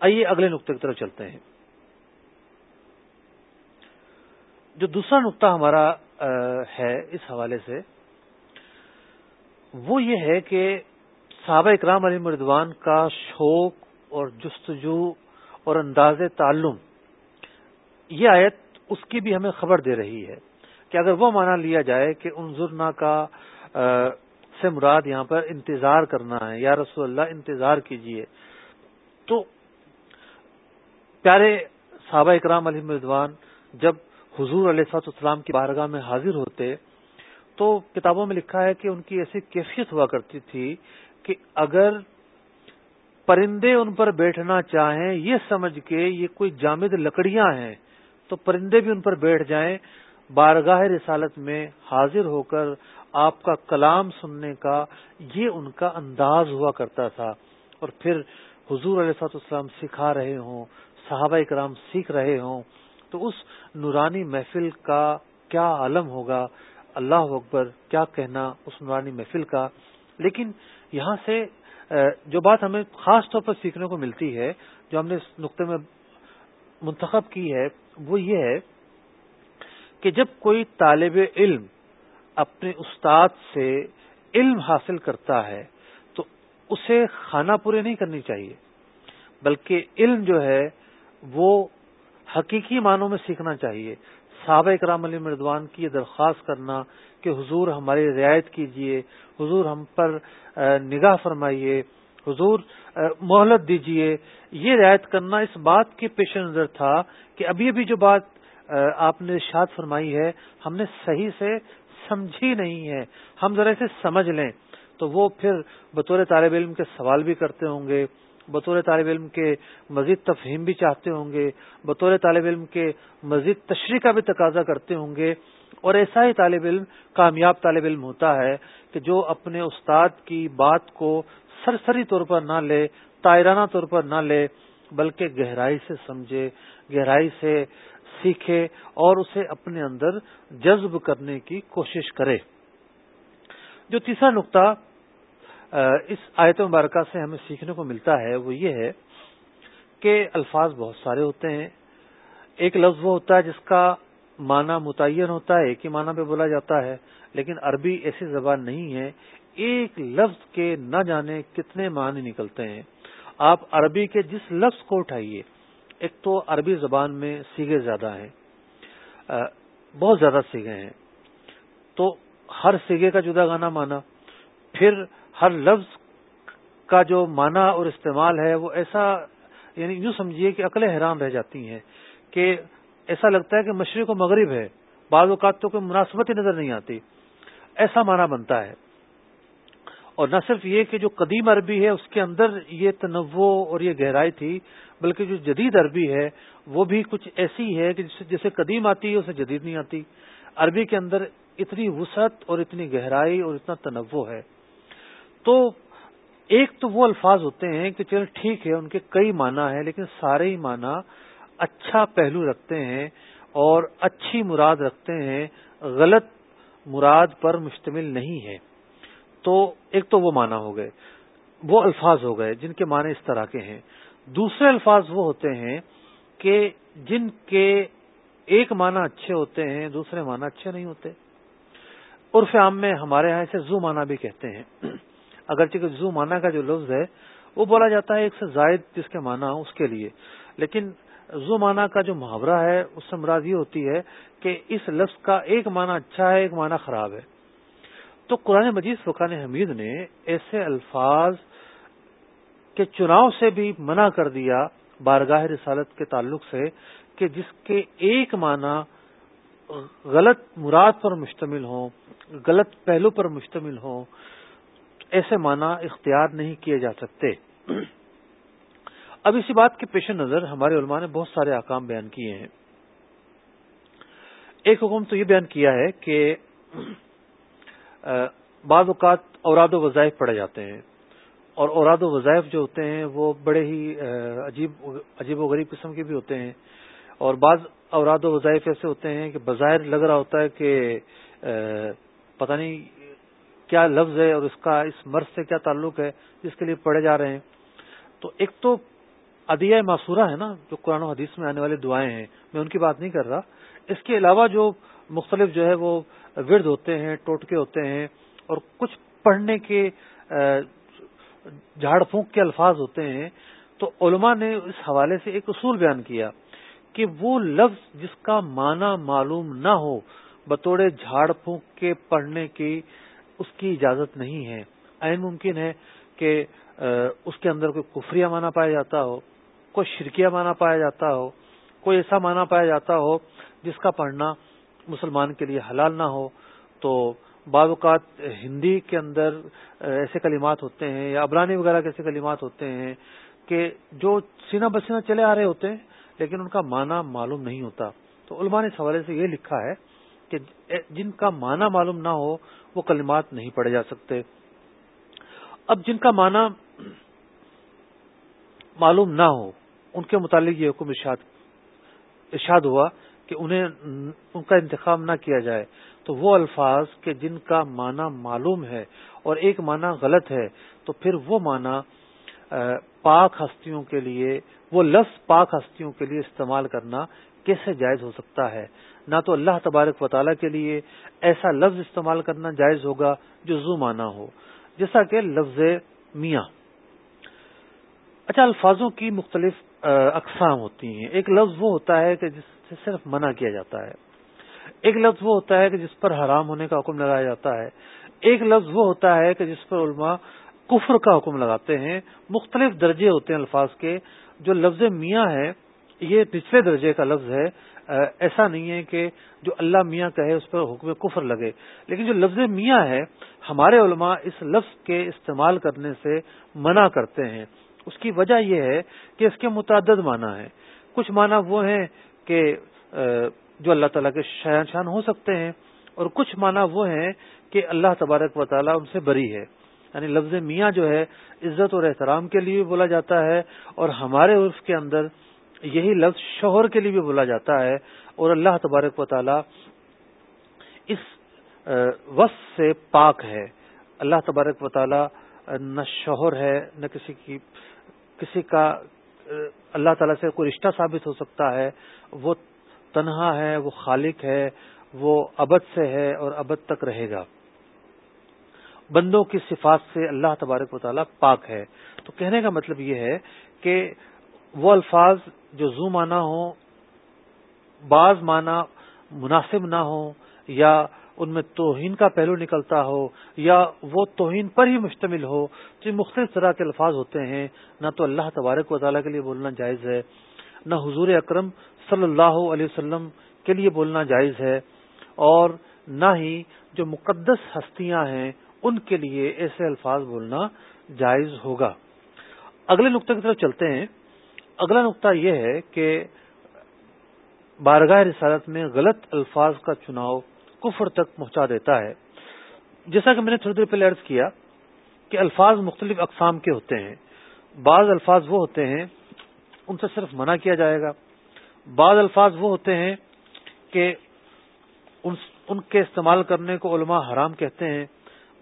آئیے اگلے نقطے کی طرف چلتے ہیں۔ جو دوسرا نقطہ ہمارا ہے اس حوالے سے، وہ یہ ہے کہ صحابہ اکرام علی مردوان کا شوق اور جستجو اور انداز تعلم، یہ آیت اس کی بھی ہمیں خبر دے رہی ہے کہ اگر وہ مانا لیا جائے کہ انظرنا کا سے مراد یہاں پر انتظار کرنا ہے، یا رسول اللہ انتظار کیجیے، تو پیارے صحابہ اکرام علی مردوان جب حضور علیہ سات اسلام کی بارگاہ میں حاضر ہوتے، تو کتابوں میں لکھا ہے کہ ان کی ایسی کیفیت ہوا کرتی تھی کہ اگر پرندے ان پر بیٹھنا چاہیں، یہ سمجھ کے یہ کوئی جامد لکڑیاں ہیں، تو پرندے بھی ان پر بیٹھ جائیں، بارگاہ رسالت میں حاضر ہو کر آپ کا کلام سننے کا یہ ان کا انداز ہوا کرتا تھا۔ اور پھر حضور علیہ السلام سکھا رہے ہوں صحابہ کرام سیکھ رہے ہوں، تو اس نورانی محفل کا کیا عالم ہوگا؟ اللہ اکبر، کیا کہنا اس نورانی محفل کا؟ لیکن یہاں سے جو بات ہمیں خاص طور پر سیکھنے کو ملتی ہے، جو ہم نے اس نقطے میں منتخب کی ہے، وہ یہ ہے کہ جب کوئی طالب علم اپنے استاد سے علم حاصل کرتا ہے، تو اسے خانہ پورے نہیں کرنی چاہیے، بلکہ علم جو ہے وہ حقیقی معنوں میں سیکھنا چاہیے۔ صحابہ اکرام علی مردوان کی یہ درخواست کرنا کہ حضور ہماری رعایت کیجیے حضور ہم پر نگاہ فرمائیے، حضور مہلت دیجیے یہ رعایت کرنا اس بات کے پیش نظر تھا کہ ابھی ابھی جو بات آپ نے ارشاد فرمائی ہے، ہم نے صحیح سے سمجھی نہیں ہے۔ ہم ذرا اسے سمجھ لیں۔ تو وہ پھر بطور طالب علم کے سوال بھی کرتے ہوں گے۔ بطور طالب علم کے مزید تفہیم بھی چاہتے ہوں گے، بطور طالب علم کے مزید تشریح کا بھی تقاضا کرتے ہوں گے۔ اور ایسا ہی طالب علم، کامیاب طالب علم ہوتا ہے کہ جو اپنے استاد کی بات کو سرسری طور پر نہ لے تائرانہ طور پر نہ لے، بلکہ گہرائی سے سمجھے، گہرائی سے سیکھے اور اسے اپنے اندر جذب کرنے کی کوشش کرے۔ جو تیسرا نقطہ اس آیت مبارکہ سے ہمیں سیکھنے کو ملتا ہے، وہ یہ ہے کہ الفاظ بہت سارے ہوتے ہیں۔ ایک لفظ وہ ہوتا ہے جس کا معنی متعین ہوتا ہے، ایک ہی معنی پہ بولا جاتا ہے، لیکن عربی ایسی زبان نہیں ہے۔ ایک لفظ کے نہ جانے کتنے معنی نکلتے ہیں۔ آپ عربی کے جس لفظ کو اٹھائیے، ایک تو عربی زبان میں سیگے زیادہ ہیں۔ بہت زیادہ سیگے ہیں۔ تو ہر سیگے کا جدا گانا مانا۔ پھر ہر لفظ کا جو معنی اور استعمال ہے وہ ایسا یعنی یوں سمجھیے کہ عقلیں حیران رہ جاتی ہیں کہ ایسا لگتا ہے کہ مشرق و مغرب ہے۔ بعض اوقات تو کوئی مناسبت ہی نظر نہیں آتی۔ ایسا معنی بنتا ہے۔ اور نہ صرف یہ کہ جو قدیم عربی ہے، اس کے اندر یہ تنوع اور یہ گہرائی تھی، بلکہ جو جدید عربی ہے، وہ بھی کچھ ایسی ہے کہ جسے قدیم آتی ہے، اسے جدید نہیں آتی۔ عربی کے اندر اتنی وسعت اور اتنی گہرائی اور اتنا تنوع ہے۔ تو ایک تو وہ الفاظ ہوتے ہیں کہ چلو ٹھیک ہے، ان کے کئی معنی ہیں، لیکن سارے ہی معنی اچھا پہلو رکھتے ہیں اور اچھی مراد رکھتے ہیں، غلط مراد پر مشتمل نہیں ہے۔ تو ایک تو وہ معنی ہو گئے، وہ الفاظ ہو گئے جن کے معنی اس طرح کے ہیں۔ دوسرے الفاظ وہ ہوتے ہیں کہ جن کے ایک معنی اچھے ہوتے ہیں، دوسرے معنی اچھے نہیں ہوتے۔ عرف عام میں ہمارے یہاں اسے زو معنی بھی کہتے ہیں۔ اگرچہ کہ زو معنی کا جو لفظ ہے، وہ بولا جاتا ہے ایک سے زائد جس کے معنی ہو اس کے لیے۔ لیکن زو معنی کا جو محاورہ ہے، اس سے مراد یہ ہوتی ہے کہ اس لفظ کا ایک معنی اچھا ہے، ایک معنی خراب ہے۔ تو قرآن مجید فقان حمید نے ایسے الفاظ کے چناؤ سے بھی منع کر دیا بارگاہ رسالت کے تعلق سے کہ جس کے ایک معنی غلط مراد پر مشتمل ہوں، غلط پہلو پر مشتمل ہوں۔ ایسے معنی اختیار نہیں کیے جا سکتے۔ اب اسی بات کے پیش نظر ہمارے علماء نے بہت سارے احکام بیان کیے ہیں۔ ایک حکم تو یہ بیان کیا ہے کہ بعض اوقات اوراد و وظائف پڑے جاتے ہیں۔ اور اوراد و وظائف جو ہوتے ہیں وہ بڑے ہی عجیب عجیب و غریب قسم کے بھی ہوتے ہیں۔ اور بعض اوراد و وظائف ایسے ہوتے ہیں کہ بظاہر لگ رہا ہوتا ہے کہ پتہ نہیں کیا لفظ ہے اور اس کا اس مرض سے کیا تعلق ہے جس کے لیے پڑھے جا رہے ہیں۔ تو ایک تو ادیہ معصورہ ہے نا، جو قرآن و حدیث میں آنے والی دعائیں ہیں، میں ان کی بات نہیں کر رہا۔ اس کے علاوہ جو مختلف جو ہے وہ ورد ہوتے ہیں، ٹوٹکے ہوتے ہیں اور کچھ پڑھنے کے جھاڑ پھونک کے الفاظ ہوتے ہیں۔ تو علماء نے اس حوالے سے ایک اصول بیان کیا کہ وہ لفظ جس کا معنی معلوم نہ ہو، بطور جھاڑ پھونک کے پڑھنے کی اس کی اجازت نہیں ہے۔ عین ممکن ہے کہ اس کے اندر کوئی کفریہ معنی پایا جاتا ہو، کوئی شرکیہ معنی پایا جاتا ہو، کوئی ایسا معنی پایا جاتا ہو جس کا پڑھنا مسلمان کے لیے حلال نہ ہو۔ تو بعض اوقات ہندی کے اندر ایسے کلمات ہوتے ہیں یا ابرانی وغیرہ کے ایسے کلمات ہوتے ہیں کہ جو سینہ بسینہ چلے آ رہے ہوتے ہیں لیکن ان کا معنی معلوم نہیں ہوتا۔ تو علماء نے اس حوالے سے یہ لکھا ہے کہ جن کا معنی معلوم نہ ہو، وہ کلمات نہیں پڑھے جا سکتے۔ اب جن کا معنی معلوم نہ ہو، ان کے متعلق یہ حکم ارشاد ارشاد ہوا کہ انہیں، ان کا انتخاب نہ کیا جائے۔ تو وہ الفاظ کہ جن کا معنی معلوم ہے اور ایک معنی غلط ہے، تو پھر وہ معنی پاک ہستیوں کے لیے، وہ لفظ پاک ہستیوں کے لیے استعمال کرنا کیسے جائز ہو سکتا ہے؟ نہ تو اللہ تبارک و تعالیٰ کے لیے ایسا لفظ استعمال کرنا جائز ہوگا جو زو مانا ہو، جیسا کہ لفظ میاں۔ اچھا الفاظوں کی مختلف اقسام ہوتی ہیں۔ ایک لفظ وہ ہوتا ہے کہ جس سے صرف منع کیا جاتا ہے۔ ایک لفظ وہ ہوتا ہے کہ جس پر حرام ہونے کا حکم لگایا جاتا ہے۔ ایک لفظ وہ ہوتا ہے کہ جس پر علماء کفر کا حکم لگاتے ہیں۔ مختلف درجے ہوتے ہیں الفاظ کے۔ جو لفظ میاں ہے یہ پچھلے درجے کا لفظ ہے ایسا نہیں ہے کہ جو اللہ میاں کہے اس پر حکم کفر لگے۔ لیکن جو لفظ میاں ہے، ہمارے علماء اس لفظ کے استعمال کرنے سے منع کرتے ہیں۔ اس کی وجہ یہ ہے کہ اس کے متعدد معنی ہیں۔ کچھ معنی وہ ہیں کہ جو اللہ تعالیٰ کے شان شان ہو سکتے ہیں، اور کچھ معنی وہ ہیں کہ اللہ تبارک و تعالیٰ ان سے بری ہے۔ یعنی لفظ میاں جو ہے، عزت اور احترام کے لیے بولا جاتا ہے، اور ہمارے عرف کے اندر یہی لفظ شوہر کے لیے بھی بولا جاتا ہے اور اللہ تبارک و تعالی اس وصف سے پاک ہے۔ اللہ تبارک و تعالی نہ شوہر ہے، نہ کسی کی، کسی کا اللہ تعالی سے کوئی رشتہ ثابت ہو سکتا ہے۔ وہ تنہا ہے، وہ خالق ہے، وہ ابد سے ہے اور ابد تک رہے گا۔ بندوں کی صفات سے اللہ تبارک و تعالیٰ پاک ہے۔ تو کہنے کا مطلب یہ ہے کہ وہ الفاظ جو زو مانا ہوں بعض معنی مناسب نہ ہو، یا ان میں توہین کا پہلو نکلتا ہو، یا وہ توہین پر ہی مشتمل ہو، تو یہ مختلف طرح کے الفاظ ہوتے ہیں۔ نہ تو اللہ تبارک و تعالیٰ کے لیے بولنا جائز ہے، نہ حضور اکرم صلی اللہ علیہ وسلم کے لیے بولنا جائز ہے، اور نہ ہی جو مقدس ہستیاں ہیں، ان کے لیے ایسے الفاظ بولنا جائز ہوگا۔ اگلے نقطے کی طرف چلتے ہیں۔ اگلا نقطہ یہ ہے کہ بارگاہ رسالت میں غلط الفاظ کا چناؤ کفر تک پہنچا دیتا ہے۔ جیسا کہ میں نے تھوڑی دیر پہلے عرض کیا کہ الفاظ مختلف اقسام کے ہوتے ہیں۔ بعض الفاظ وہ ہوتے ہیں، ان سے صرف منع کیا جائے گا۔ بعض الفاظ وہ ہوتے ہیں کہ ان کے استعمال کرنے کو علماء حرام کہتے ہیں۔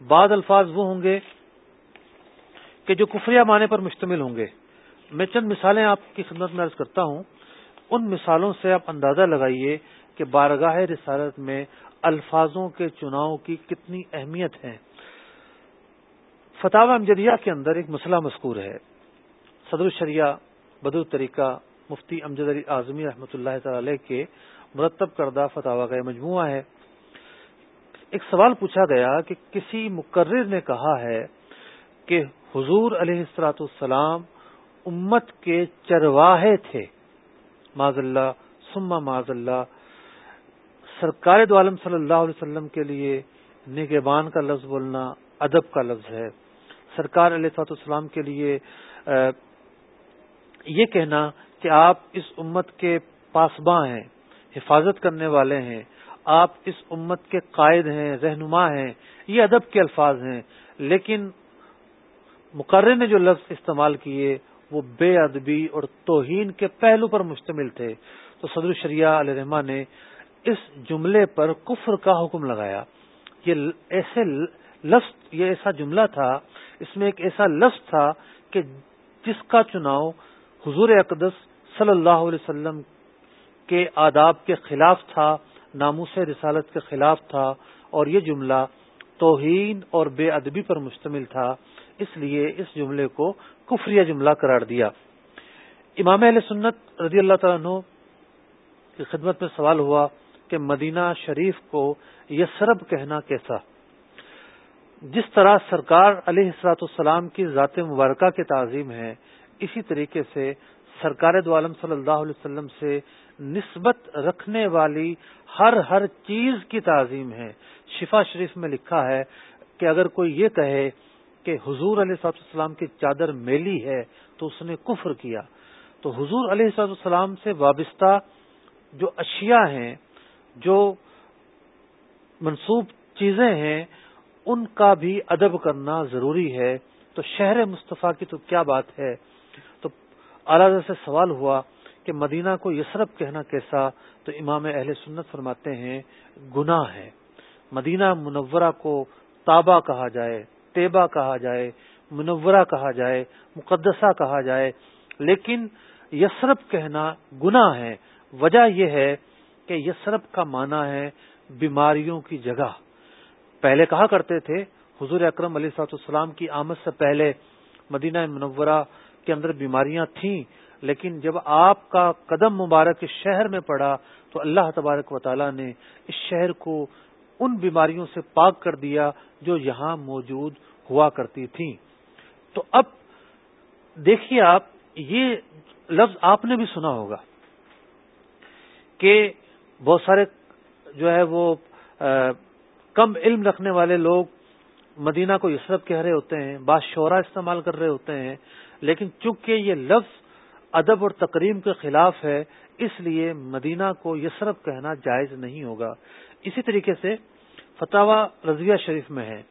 بعض الفاظ وہ ہوں گے کہ جو کفریہ معنی پر مشتمل ہوں گے۔ میں چند مثالیں آپ کی خدمت میں عرض کرتا ہوں۔ ان مثالوں سے آپ اندازہ لگائیے کہ بارگاہ رسالت میں الفاظوں کے چناؤ کی کتنی اہمیت ہے فتح امجدیہ کے اندر ایک مسئلہ مذکور ہے۔ صدر الشریعہ بدر طریقہ مفتی امجد علی اعظمی رحمۃ اللہ تعالی کے مرتب کردہ فتح کا مجموعہ ہے۔ ایک سوال پوچھا گیا کہ کسی مقرر نے کہا ہے کہ حضور علیہ السلاۃ السلام امت کے چرواہے تھے۔ معذ اللہ سما معذ اللہ۔ سرکار دو عالم صلی اللہ علیہ وسلم کے لیے نگبان کا لفظ بولنا ادب کا لفظ ہے۔ سرکار علیہ صلاحت السلام کے لیے یہ کہنا کہ آپ اس امت کے پاسباں ہیں، حفاظت کرنے والے ہیں۔ آپ اس امت کے قائد ہیں، رہنما ہیں۔ یہ ادب کے الفاظ ہیں۔ لیکن مقرر نے جو لفظ استعمال کیے وہ بے ادبی اور توہین کے پہلو پر مشتمل تھے۔ تو صدر الشریعہ علیہ رحمان نے اس جملے پر کفر کا حکم لگایا۔ یہ ایسے لفظ، یہ ایسا جملہ تھا، اس میں ایک ایسا لفظ تھا کہ جس کا چناؤ حضور اقدس صلی اللہ علیہ وسلم کے آداب کے خلاف تھا، ناموس رسالت کے خلاف تھا، اور یہ جملہ توہین اور بے ادبی پر مشتمل تھا۔ اس لیے اس جملے کو کفریہ جملہ قرار دیا۔ امام علیہ سنت رضی اللہ تعالیٰ کی خدمت میں سوال ہوا کہ مدینہ شریف کو یہ سرب کہنا کیسا؟ جس طرح سرکار علیہ السلاط السلام کی ذات مبارکہ کے تعظیم ہے، اسی طریقے سے سرکار دو عالم صلی اللہ علیہ وسلم سے نسبت رکھنے والی ہر ہر چیز کی تعظیم ہے۔ شفا شریف میں لکھا ہے کہ اگر کوئی یہ کہے کہ حضور علیہ صاحب السلام کی چادر میلی ہے تو اس نے کفر کیا۔ تو حضور علیہ صاحب السلام سے وابستہ جو اشیاء ہیں، جو منسوب چیزیں ہیں، ان کا بھی ادب کرنا ضروری ہے۔ تو شہر مصطفیٰ کی تو کیا بات ہے؟ تو اعلی سے سوال ہوا کہ مدینہ کو یسرف کہنا کیسا؟ تو امام اہل سنت فرماتے ہیں، گناہ ہے۔ مدینہ منورہ کو تابا کہا جائے۔ تیبا کہا جائے، منورہ کہا جائے، مقدسہ کہا جائے، لیکن یسرف کہنا گناہ ہے۔ وجہ یہ ہے کہ یسرف کا معنی ہے بیماریوں کی جگہ۔ پہلے کہا کرتے تھے، حضور اکرم علی سات السلام کی آمد سے پہلے مدینہ منورہ کے اندر بیماریاں تھیں، لیکن جب آپ کا قدم مبارک اس شہر میں پڑا تو اللہ تبارک و تعالی نے اس شہر کو ان بیماریوں سے پاک کر دیا جو یہاں موجود ہوا کرتی تھیں۔ تو اب دیکھیے آپ، یہ لفظ آپ نے بھی سنا ہوگا کہ بہت سارے جو ہے وہ کم علم رکھنے والے لوگ مدینہ کو یسرف کہہ رہے ہوتے ہیں، بعض شعرا استعمال کر رہے ہوتے ہیں، لیکن چونکہ یہ لفظ ادب اور تقریم کے خلاف ہے، اس لیے مدینہ کو یسرف کہنا جائز نہیں ہوگا۔ اسی طریقے سے فتح رضویہ شریف میں ہے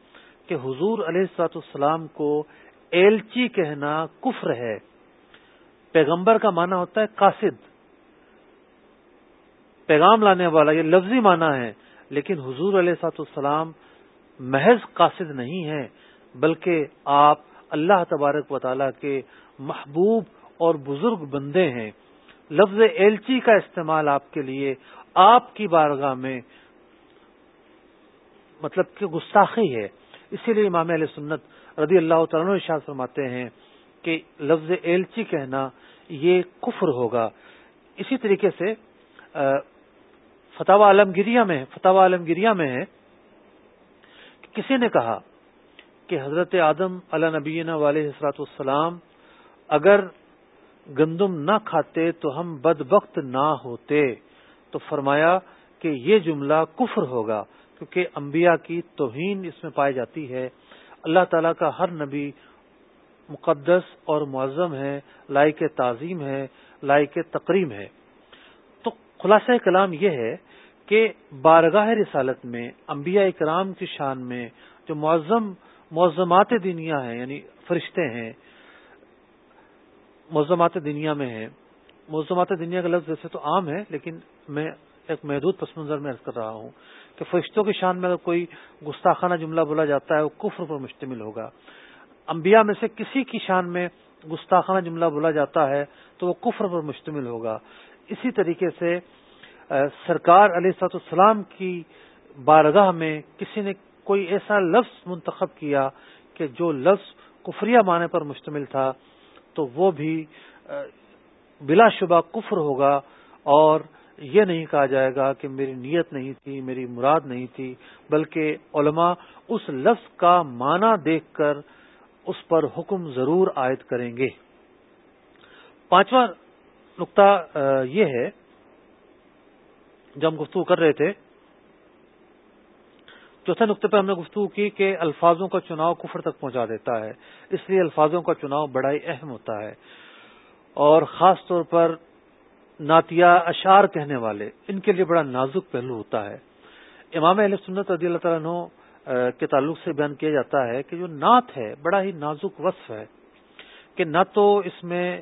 کہ حضور علیہ السلاط السلام کو ایلچی کہنا کفر ہے۔ پیغمبر کا معنی ہوتا ہے قاصد۔ پیغام لانے والا یہ لفظی معنی ہے، لیکن حضور علیہ سات السلام محض قاصد نہیں ہے بلکہ آپ اللہ تبارک و تعالی کے محبوب اور بزرگ بندے ہیں۔ لفظ ایلچی کا استعمال آپ کے لیے آپ کی بارگاہ میں مطلب کہ گستاخی ہے۔ اسی لیے امام علیہ سنت رضی اللہ تعالیٰ ارشاد فرماتے ہیں کہ لفظ ایلچی کہنا یہ کفر ہوگا۔ اسی طریقے سے فتح عالمگیریا میں فتح عالمگیریا میں ہے کہ کسی نے کہا کہ حضرت آدم علیہ نبینا والے حسرات السلام اگر گندم نہ کھاتے تو ہم بد بخت نہ ہوتے۔ تو فرمایا کہ یہ جملہ کفر ہوگا۔ کیونکہ انبیاء کی توہین اس میں پائی جاتی ہے۔ اللہ تعالیٰ کا ہر نبی مقدس اور معظم ہے، لائق تعظیم ہے، لائق تقریم ہے۔ تو خلاصہ کلام یہ ہے کہ بارگاہ رسالت میں، انبیاء اکرام کی شان میں جو معظم، معظمات دنیا ہیں یعنی فرشتے ہیں، معظمات دنیا میں ہیں۔ معظمات دنیا کا لفظ ویسے تو عام ہے، لیکن میں ایک محدود پس منظر میں کر رہا ہوں۔ کہ فرشتوں کی شان میں اگر کوئی گستاخانہ جملہ بولا جاتا ہے وہ کفر پر مشتمل ہوگا۔ انبیاء میں سے کسی کی شان میں گستاخانہ جملہ بولا جاتا ہے تو وہ کفر پر مشتمل ہوگا۔ اسی طریقے سے سرکار علیہ سات السلام کی بارگاہ میں کسی نے کوئی ایسا لفظ منتخب کیا کہ جو لفظ کفریہ معنی پر مشتمل تھا تو وہ بھی بلا شبہ کفر ہوگا اور یہ نہیں کہا جائے گا کہ میری نیت نہیں تھی، میری مراد نہیں تھی، بلکہ علماء اس لفظ کا معنی دیکھ کر اس پر حکم ضرور عائد کریں گے۔ پانچواں نقطہ یہ ہے جب ہم گفتگو کر رہے تھے، چوتھے نقطے پہ ہم نے گفتگو کی کہ الفاظوں کا چناؤ کفر تک پہنچا دیتا ہے، اس لیے الفاظوں کا چناؤ بڑا ہی اہم ہوتا ہے۔ اور خاص طور پر ناتیا اشار کہنے والے، ان کے لیے بڑا نازک پہلو ہوتا ہے۔ امام علیہ سنت رضی اللہ تعالیٰ کے تعلق سے بیان کیا جاتا ہے کہ جو نعت ہے، بڑا ہی نازک وصف ہے کہ نہ تو اس میں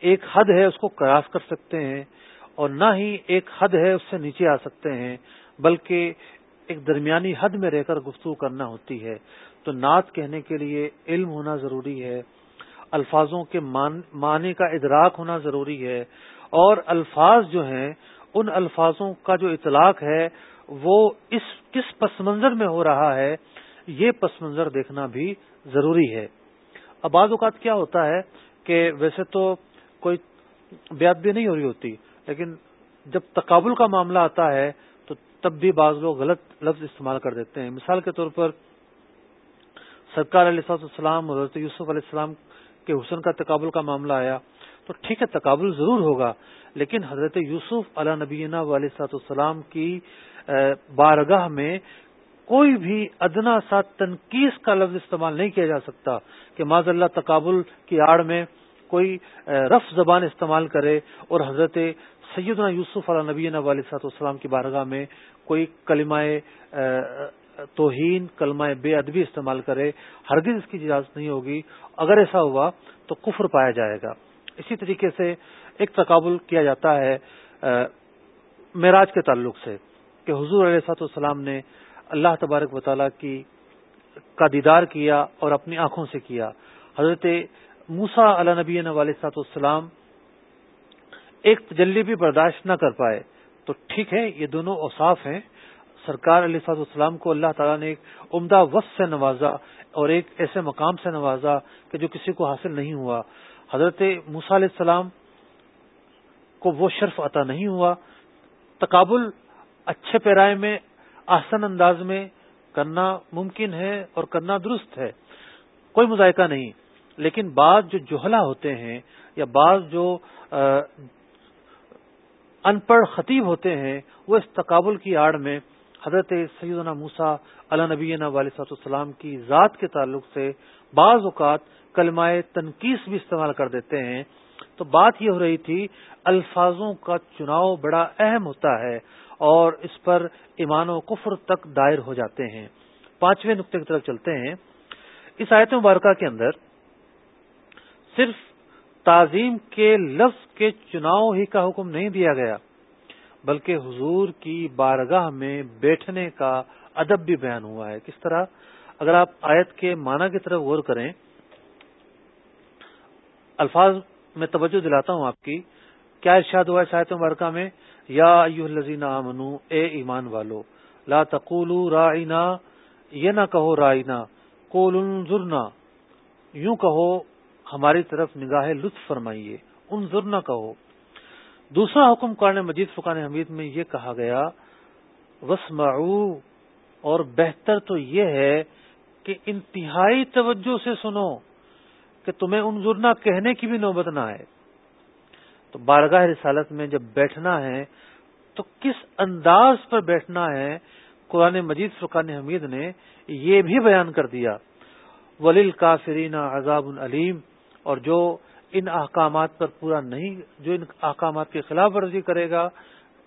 ایک حد ہے اس کو کراس کر سکتے ہیں اور نہ ہی ایک حد ہے اس سے نیچے آ سکتے ہیں، بلکہ ایک درمیانی حد میں رہ کر گفتگو کرنا ہوتی ہے۔ تو نعت کہنے کے لیے علم ہونا ضروری ہے۔ الفاظوں کے معنی کا ادراک ہونا ضروری ہے اور الفاظ جو ہیں، ان الفاظوں کا جو اطلاق ہے، وہ اس، کس پس منظر میں ہو رہا ہے، یہ پس منظر دیکھنا بھی ضروری ہے۔ اب بعض اوقات کیا ہوتا ہے کہ ویسے تو کوئی بیعت بھی نہیں ہو رہی ہوتی، لیکن جب تقابل کا معاملہ آتا ہے، تو تب بھی بعض لوگ غلط لفظ استعمال کر دیتے ہیں۔ مثال کے طور پر، سرکار علیہ السلام اور حضرت یوسف علیہ السلام کے حسن کا تقابل کا معاملہ آیا تو تو ٹھیک ہے، تقابل ضرور ہوگا۔ لیکن حضرت یوسف علیہ نبینہ علیہ سات السلام کی بارگاہ میں کوئی بھی ادنا سا تنقید کا لفظ استعمال نہیں کیا جا سکتا کہ معذ اللہ تقابل کی آڑ میں کوئی رف زبان استعمال کرے اور حضرت سیدنا یوسف علیہ نبی علیہ صاحب السلام کی بارگاہ میں کوئی کلمہ توہین کلمہ بے ادبی استعمال کرے، ہرگز اس کی اجازت نہیں ہوگی۔ اگر ایسا ہوا تو کفر پایا جائے گا۔ اسی طریقے سے ایک تقابل کیا جاتا ہے معراج کے تعلق سے کہ حضور علیہ سات السلام نے اللہ تبارک و تعالیٰ کی کا دیدار کیا اور اپنی آنکھوں سے کیا۔ حضرت موسا علیہ نبی علیہ سات السلام ایک تجلی بھی برداشت نہ کر پائے تو ٹھیک ہے، یہ دونوں اوصاف ہیں۔ سرکار علیہ صاحب السلام کو اللہ تعالیٰ نے ایک عمدہ وقت سے نوازا اور ایک ایسے مقام سے نوازا کہ جو کسی کو حاصل نہیں ہوا۔ حضرت موسا علیہ السلام کو وہ شرف عطا نہیں ہوا۔ تقابل اچھے پیرائے میں آسن انداز میں کرنا ممکن ہے اور کرنا درست ہے، کوئی مذائقہ نہیں۔ لیکن بعض جو جوہلا ہوتے ہیں یا بعض جو ان پڑھ خطیب ہوتے ہیں، وہ اس تقابل کی آڑ میں حضرت سیدنا موسا علیہ نبی علیہ السلام کی ذات کے تعلق سے بعض اوقات کلمائے تنقید بھی استعمال کر دیتے ہیں۔ تو بات یہ ہو رہی تھی، الفاظوں کا چناؤ بڑا اہم ہوتا ہے اور اس پر ایمان و کفر تک دائر ہو جاتے ہیں۔ پانچویں نقطے کی طرف چلتے ہیں۔ اس آیت مبارکہ کے اندر صرف تعظیم کے لفظ کے چناؤ ہی کا حکم نہیں دیا گیا۔ بلکہ حضور کی بارگاہ میں بیٹھنے کا ادب بھی بیان ہوا ہے۔ کس طرح؟ اگر آپ آیت کے معنی کی طرف غور کریں، الفاظ میں توجہ دلاتا ہوں آپ کی۔ کیا ارشاد ہوا ہے شاید مبارکہ میں؟ یا ایو الزین امنو اے ایمان والو، لا تقولو رائنا، یہ نہ کہو رائنا کول انظرنا، یوں کہو، ہماری طرف نگاہ لطف فرمائیے انظر نہ کہو۔ دوسرا حکم قرآن مجید فقان حمید میں یہ کہا گیا وسمعو اور بہتر تو یہ ہے کہ انتہائی توجہ سے سنو کہ تمہیں انظرنا کہنے کی بھی نوبت نہ آئے۔ تو بارگاہ رسالت میں جب بیٹھنا ہے، تو کس انداز پر بیٹھنا ہے؟ قرآن مجید فقان حمید نے یہ بھی بیان کر دیا ولیل کافرین عذاب العلیم اور جو ان احکامات پر پورا نہیں، جو ان احکامات کی خلاف ورزی کرے گا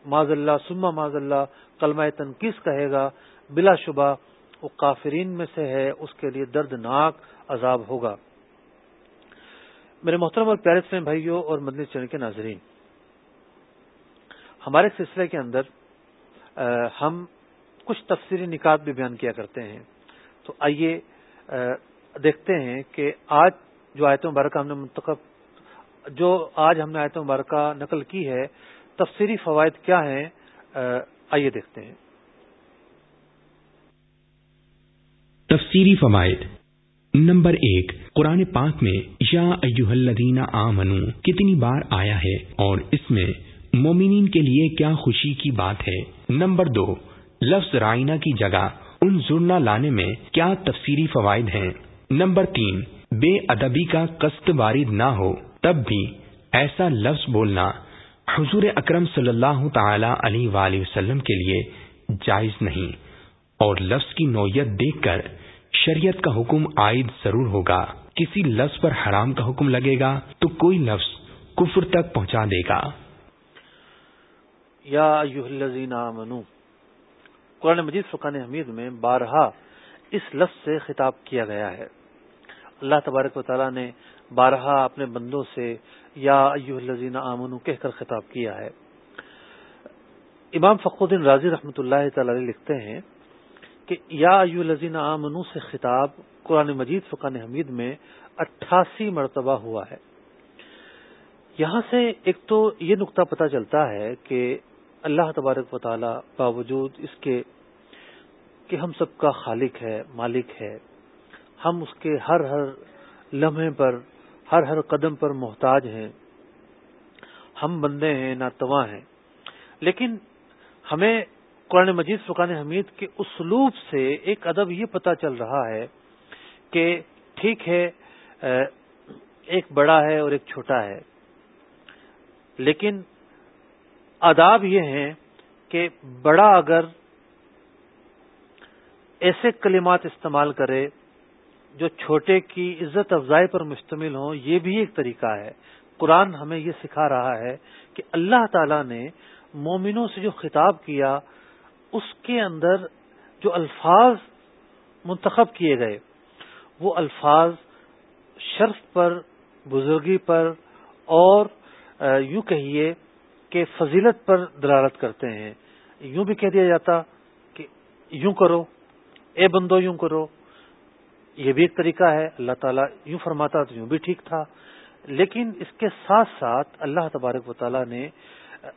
معذ اللہ سما معذ اللہ کلمہ تنقید کہے گا، بلا شبہ وہ کافرین میں سے ہے، اس کے لیے دردناک عذاب ہوگا۔ میرے محترم اور پیارے سے بھائیوں اور مدنی چین کے ناظرین، ہمارے سلسلے کے اندر ہم کچھ تفصیلی نکات بھی بیان کیا کرتے ہیں۔ تو آئیے دیکھتے ہیں کہ آج جو آیت مبارکہ ہم نے منتخب جو آج ہم نے آیت مبارکہ نقل کی ہے، تفسیری فوائد کیا ہیں؟ آئیے دیکھتے ہیں۔ تفسیری فوائد۔ نمبر ایک، قرآن پاک میں یا ایوہ الذین آمنو، کتنی بار آیا ہے اور اس میں مومنین کے لیے کیا خوشی کی بات ہے؟ نمبر دو، لفظ رائنا کی جگہ ان ضرور لانے میں کیا تفسیری فوائد ہیں؟ نمبر تین، بے ادبی کا قصد وارد نہ ہو۔ تب بھی ایسا لفظ بولنا حضور اکرم صلی اللہ تعالی علیہ وآلہ وسلم کے لیے جائز نہیں۔ اور لفظ کی نوعیت دیکھ کر شریعت کا حکم عائد ضرور ہوگا۔ کسی لفظ پر حرام کا حکم لگے گا تو کوئی لفظ کفر تک پہنچا دے گا۔ یا قرآن مجید فقان حمید میں بارہا اس لفظ سے خطاب کیا گیا ہے۔ اللہ تبارک و تعالیٰ نے بارہا اپنے بندوں سے یا ایوہ الذین آمنو کہہ کر خطاب کیا ہے۔ امام فخر الدین راضی رحمۃ اللہ تعالی لکھتے ہیں کہ یا ایوہ الذین آمنو سے خطاب قرآن مجید فقان حمید میں اٹھاسی مرتبہ ہوا ہے۔ یہاں سے ایک تو یہ نقطہ پتہ چلتا ہے کہ اللہ تبارک و تعالی باوجود اس کے کہ ہم سب کا خالق ہے، مالک ہے، ہم اس کے ہر ہر لمحے پر ہر ہر قدم پر محتاج ہیں۔ ہم بندے ہیں نہ تواں ہیں۔ لیکن ہمیں قرآن مجید فقان حمید کے اسلوب سے ایک ادب یہ پتا چل رہا ہے کہ ٹھیک ہے ایک بڑا ہے اور ایک چھوٹا ہے۔ لیکن آداب یہ ہیں کہ بڑا اگر ایسے کلمات استعمال کرے جو چھوٹے کی عزت افزائی پر مشتمل ہوں، یہ بھی ایک طریقہ ہے۔ قرآن ہمیں یہ سکھا رہا ہے کہ اللہ تعالی نے مومنوں سے جو خطاب کیا، اس کے اندر جو الفاظ منتخب کیے گئے، وہ الفاظ شرف پر، بزرگی پر اور یوں کہیے کہ فضیلت پر دلالت کرتے ہیں۔ یوں بھی کہہ دیا جاتا کہ یوں کرو، اے بندو یوں کرو۔ یہ بھی ایک طریقہ ہے، اللہ تعالیٰ یوں فرماتا تو یوں بھی ٹھیک تھا۔ لیکن اس کے ساتھ ساتھ اللہ تبارک و تعالیٰ نے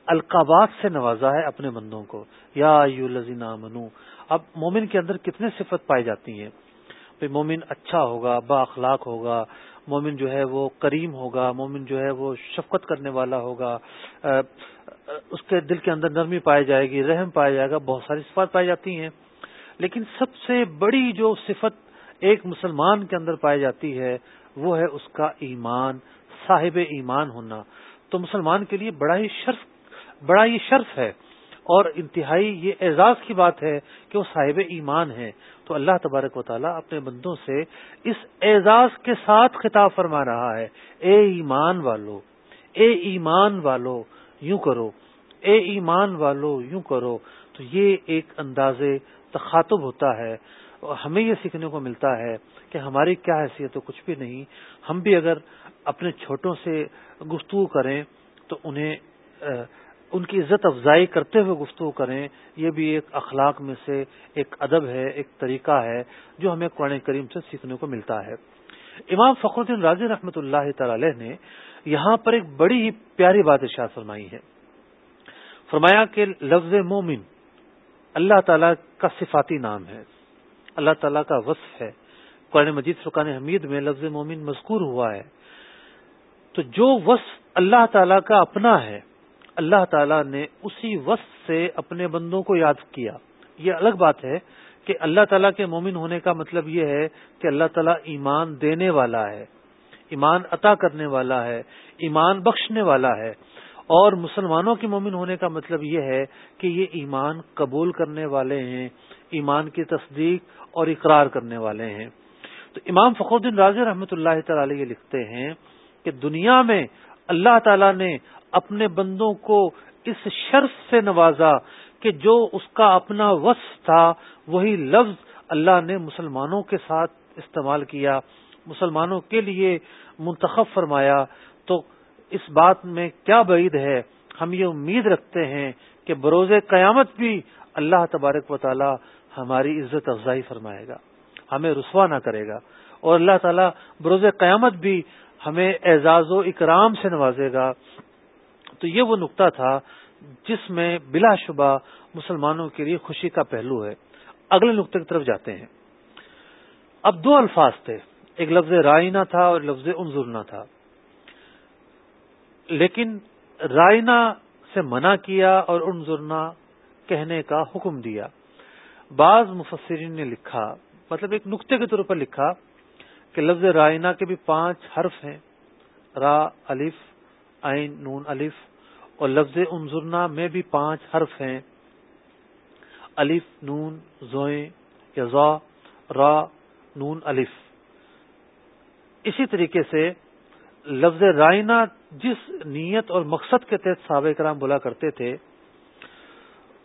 القابات سے نوازا ہے اپنے بندوں کو۔ یا یو لذینہ منو اب مومن کے اندر کتنے صفت پائی جاتی ہیں؟ بھائی مومن اچھا ہوگا، با اخلاق ہوگا، مومن جو ہے وہ کریم ہوگا، مومن جو ہے وہ شفقت کرنے والا ہوگا اس کے دل کے اندر نرمی پائی جائے گی، رحم پایا جائے گا، بہت ساری صفات پائی جاتی ہیں۔ لیکن سب سے بڑی جو صفت ایک مسلمان کے اندر پائی جاتی ہے، وہ ہے اس کا ایمان، صاحب ایمان ہونا۔ تو مسلمان کے لیے بڑا ہی شرف، بڑا ہی شرف ہے۔ اور انتہائی یہ اعزاز کی بات ہے کہ وہ صاحب ایمان ہے تو اللہ تبارک و تعالیٰ اپنے بندوں سے اس اعزاز کے ساتھ خطاب فرما رہا ہے۔ اے ایمان والو، اے ایمان والو، یوں کرو۔ اے ایمان والو، یوں کرو۔ تو یہ ایک انداز تخاتب ہوتا ہے۔ ہمیں یہ سیکھنے کو ملتا ہے کہ ہماری کیا حیثیت تو کچھ بھی نہیں۔ ہم بھی اگر اپنے چھوٹوں سے گفتگو کریں تو انہیں ان کی عزت افزائی کرتے ہوئے گفتگو کریں، یہ بھی ایک اخلاق میں سے ایک ادب ہے، ایک طریقہ ہے جو ہمیں قرآن کریم سے سیکھنے کو ملتا ہے۔ امام فخر الدین راضی رحمۃ اللہ تعالی نے یہاں پر ایک بڑی ہی پیاری بات ارشاد فرمائی ہے۔ فرمایا کہ لفظ مومن اللہ تعالی کا صفاتی نام ہے۔ اللہ تعالیٰ کا وصف ہے۔ قرآن مجید فرقان حمید میں لفظ مومن مذکور ہوا ہے۔ تو جو وصف اللہ تعالیٰ کا اپنا ہے، اللہ تعالیٰ نے اسی وصف سے اپنے بندوں کو یاد کیا۔ یہ الگ بات ہے کہ اللہ تعالیٰ کے مومن ہونے کا مطلب یہ ہے کہ اللہ تعالیٰ ایمان دینے والا ہے، ایمان عطا کرنے والا ہے، ایمان بخشنے والا ہے۔ اور مسلمانوں کے مومن ہونے کا مطلب یہ ہے کہ یہ ایمان قبول کرنے والے ہیں۔ ایمان کی تصدیق اور اقرار کرنے والے ہیں۔ تو امام فخر الدین راضی رحمۃ اللہ تعالی یہ لکھتے ہیں کہ دنیا میں اللہ تعالی نے اپنے بندوں کو اس شرف سے نوازا کہ جو اس کا اپنا وصف تھا، وہی لفظ اللہ نے مسلمانوں کے ساتھ استعمال کیا، مسلمانوں کے لیے منتخب فرمایا۔ تو اس بات میں کیا بعید ہے؟ ہم یہ امید رکھتے ہیں کہ بروز قیامت بھی اللہ تبارک و تعالی ہماری عزت افزائی فرمائے گا، ہمیں رسوا نہ کرے گا اور اللہ تعالیٰ بروز قیامت بھی ہمیں اعزاز و اکرام سے نوازے گا۔ تو یہ وہ نقطہ تھا جس میں بلا شبہ مسلمانوں کے لیے خوشی کا پہلو ہے۔ اگلے نقطے کی طرف جاتے ہیں۔ اب دو الفاظ تھے، ایک لفظ رائنا تھا اور لفظ انظرنا تھا۔ لیکن رائنا سے منع کیا اور انظرنا کہنے کا حکم دیا۔ بعض مفسرین نے لکھا مطلب ایک نقطے کے طور پر لکھا کہ لفظ رائنا کے بھی پانچ حرف ہیں۔ را، الف، عین، نون، الف، اور لفظ انظرنا میں بھی پانچ حرف ہیں۔ الف، نون، زوئیں یزا را، نون، الف۔ اسی طریقے سے لفظ رائنا جس نیت اور مقصد کے تحت صحابہ کرام بولا کرتے تھے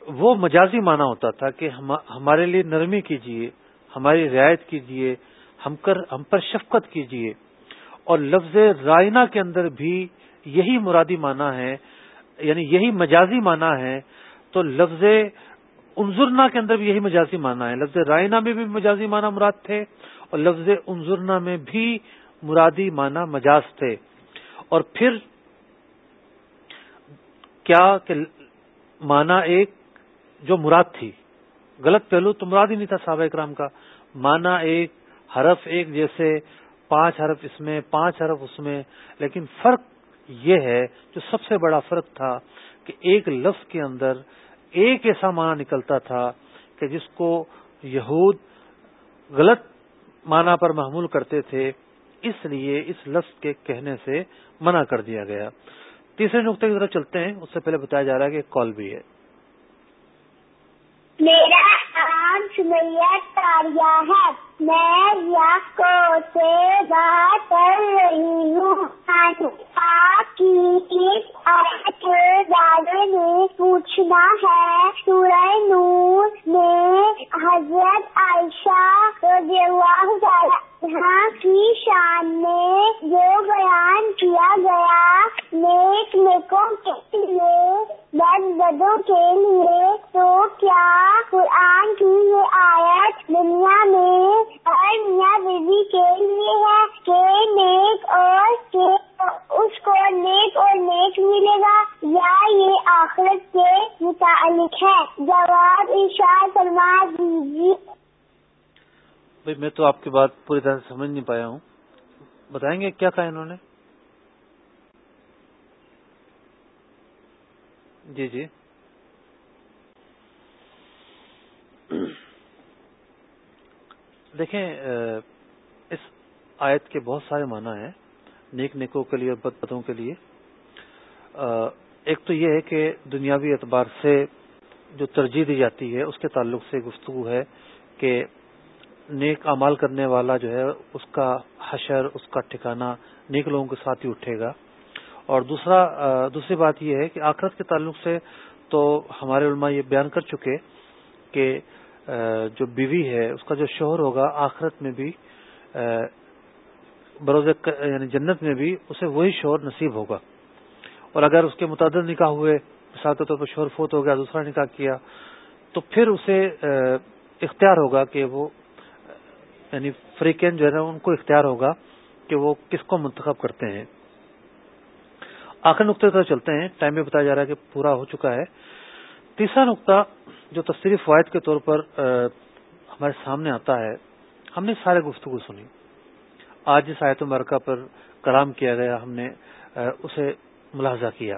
وہ مجازی معنی ہوتا تھا کہ ہمارے لیے نرمی کیجیے ہماری رعایت کیجیے ہم کر ہم پر شفقت کیجیے اور لفظ رائنا کے اندر بھی یہی مرادی معنی ہے یعنی یہی مجازی معنی ہے۔ تو لفظ انظرنا کے اندر بھی یہی مجازی معنی ہے۔ لفظ رائنا میں بھی مجازی معنی مراد تھے اور لفظ انظرنا میں بھی مرادی معنی مجاز تھے۔ اور پھر کیا کہ معنی ایک جو مراد تھی۔ غلط پہلو تو مراد ہی نہیں تھا صحابہ اکرام کا۔ مانا ایک، حرف ایک جیسے پانچ حرف اس میں، پانچ حرف اس میں۔ لیکن فرق یہ ہے، جو سب سے بڑا فرق تھا، کہ ایک لفظ کے اندر ایک ایسا معنی نکلتا تھا کہ جس کو یہود غلط معنی پر محمول کرتے تھے، اس لیے اس لفظ کے کہنے سے منع کر دیا گیا۔ تیسرے نقطے کی طرف چلتے ہیں۔ اس سے پہلے بتایا جا رہا ہے کہ کال بھی ہے۔ میرا نام سمیا تاریا ہے میں کو سے بات کر رہی ہوں۔ ہاں، آپ کی اس کے بارے میں پوچھنا ہے۔ سورہ نور میں حضرت عائشہ رضی اللہ تعالیٰ کی شان میں جو بیان کیا گیا، نیک نیکوں کے لیے، بد بدوں کے لیے، تو کیا قرآن کی یہ آیت دنیا میں اور میاں بیوی کے لیے ہے کہ نیک اور اس کو نیک اور نیک ملے گا یا یہ آخرت کے متعلق ہے جواب اشار فرما دیجیے بھائی میں تو آپ کی بات پوری طرح سے سمجھ نہیں پایا ہوں بتائیں گے کیا کہا انہوں نے جی جی دیکھیں اس آیت کے بہت سارے معنی ہیں، نیک نیکوں کے لیے اور بد بدوں کے لیے۔ ایک تو یہ ہے کہ دنیاوی اعتبار سے جو ترجیح دی جاتی ہے، اس کے تعلق سے گفتگو ہے کہ نیک امال کرنے والا جو ہے، اس کا حشر، اس کا ٹھکانہ نیک لوگوں کے ساتھ ہی اٹھے گا۔ اور دوسرا دوسری بات یہ ہے کہ آخرت کے تعلق سے تو ہمارے علماء یہ بیان کر چکے کہ جو بیوی ہے، اس کا جو شوہر ہوگا آخرت میں بھی بروز یعنی جنت میں بھی اسے وہی شوہر نصیب ہوگا۔ اور اگر اس کے متعدد نکاح ہوئے، مثال کے طور پر شوہر فوت ہو گیا، دوسرا نکاح کیا، تو پھر اسے اختیار ہوگا کہ وہ یعنی فریقین جو ہے نا، ان کو اختیار ہوگا کہ وہ کس کو منتخب کرتے ہیں۔ آخر نقطے طرح چلتے ہیں۔ ٹائم میں بتایا جا رہا ہے کہ پورا ہو چکا ہے۔ تیسرا نقطہ جو تفصیلی فوائد کے طور پر ہمارے سامنے آتا ہے، ہم نے سارے گفتگو سنی۔ آج جس آیت مرکہ پر کلام کیا گیا، ہم نے اسے ملاحظہ کیا۔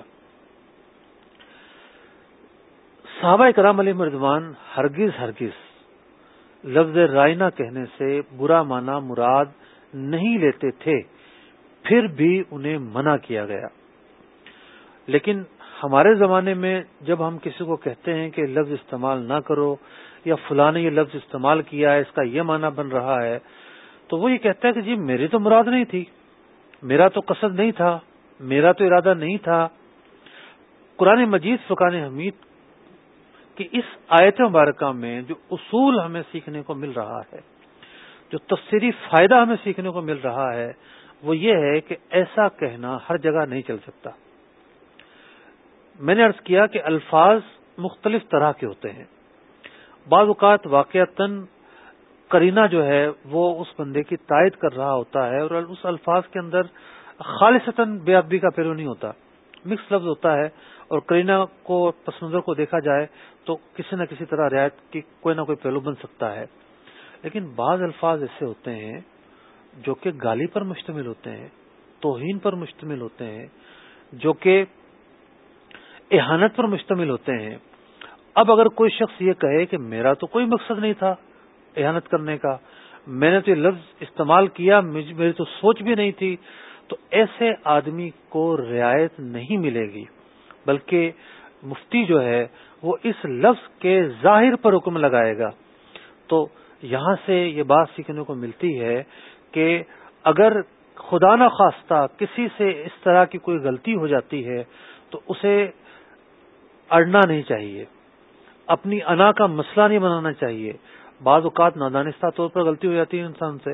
صحابہ کرام علی مردوان ہرگز ہرگز لفظ رائنا کہنے سے برا مانا مراد نہیں لیتے تھے، پھر بھی انہیں منع کیا گیا۔ لیکن ہمارے زمانے میں جب ہم کسی کو کہتے ہیں کہ لفظ استعمال نہ کرو یا فلاں نے یہ لفظ استعمال کیا ہے، اس کا یہ معنی بن رہا ہے، تو وہ یہ کہتا ہے کہ جی میری تو مراد نہیں تھی، میرا تو قصد نہیں تھا، میرا تو ارادہ نہیں تھا۔ قرآن مجید فقان حمید کی اس آیت مبارکہ میں جو اصول ہمیں سیکھنے کو مل رہا ہے، جو تفصیلی فائدہ ہمیں سیکھنے کو مل رہا ہے، وہ یہ ہے کہ ایسا کہنا ہر جگہ نہیں چل سکتا۔ میں نے ارض کیا کہ الفاظ مختلف طرح کے ہوتے ہیں۔ بعض اوقات واقعتاً کرینا جو ہے وہ اس بندے کی تائید کر رہا ہوتا ہے اور اس الفاظ کے اندر خالصتاً بے ادبی کا پہلو نہیں ہوتا۔ مکس لفظ ہوتا ہے اور کرینا کو پس منظر کو دیکھا جائے تو کسی نہ کسی طرح رعایت کی کوئی نہ کوئی پہلو بن سکتا ہے۔ لیکن بعض الفاظ ایسے ہوتے ہیں جو کہ گالی پر مشتمل ہوتے ہیں، توہین پر مشتمل ہوتے ہیں، جو کہ احانت پر مشتمل ہوتے ہیں۔ اب اگر کوئی شخص یہ کہے کہ میرا تو کوئی مقصد نہیں تھا احانت کرنے کا، میں نے تو یہ لفظ استعمال کیا میری تو سوچ بھی نہیں تھی، تو ایسے آدمی کو رعایت نہیں ملے گی۔ بلکہ مفتی جو ہے وہ اس لفظ کے ظاہر پر حکم لگائے گا۔ تو یہاں سے یہ بات سیکھنے کو ملتی ہے کہ اگر خدا نہ خواستہ کسی سے اس طرح کی کوئی غلطی ہو جاتی ہے، تو اسے اڑنا نہیں چاہیے۔ اپنی انا کا مسئلہ نہیں بنانا چاہیے۔ بعض اوقات نادانستہ طور پر غلطی ہو جاتی ہے انسان سے۔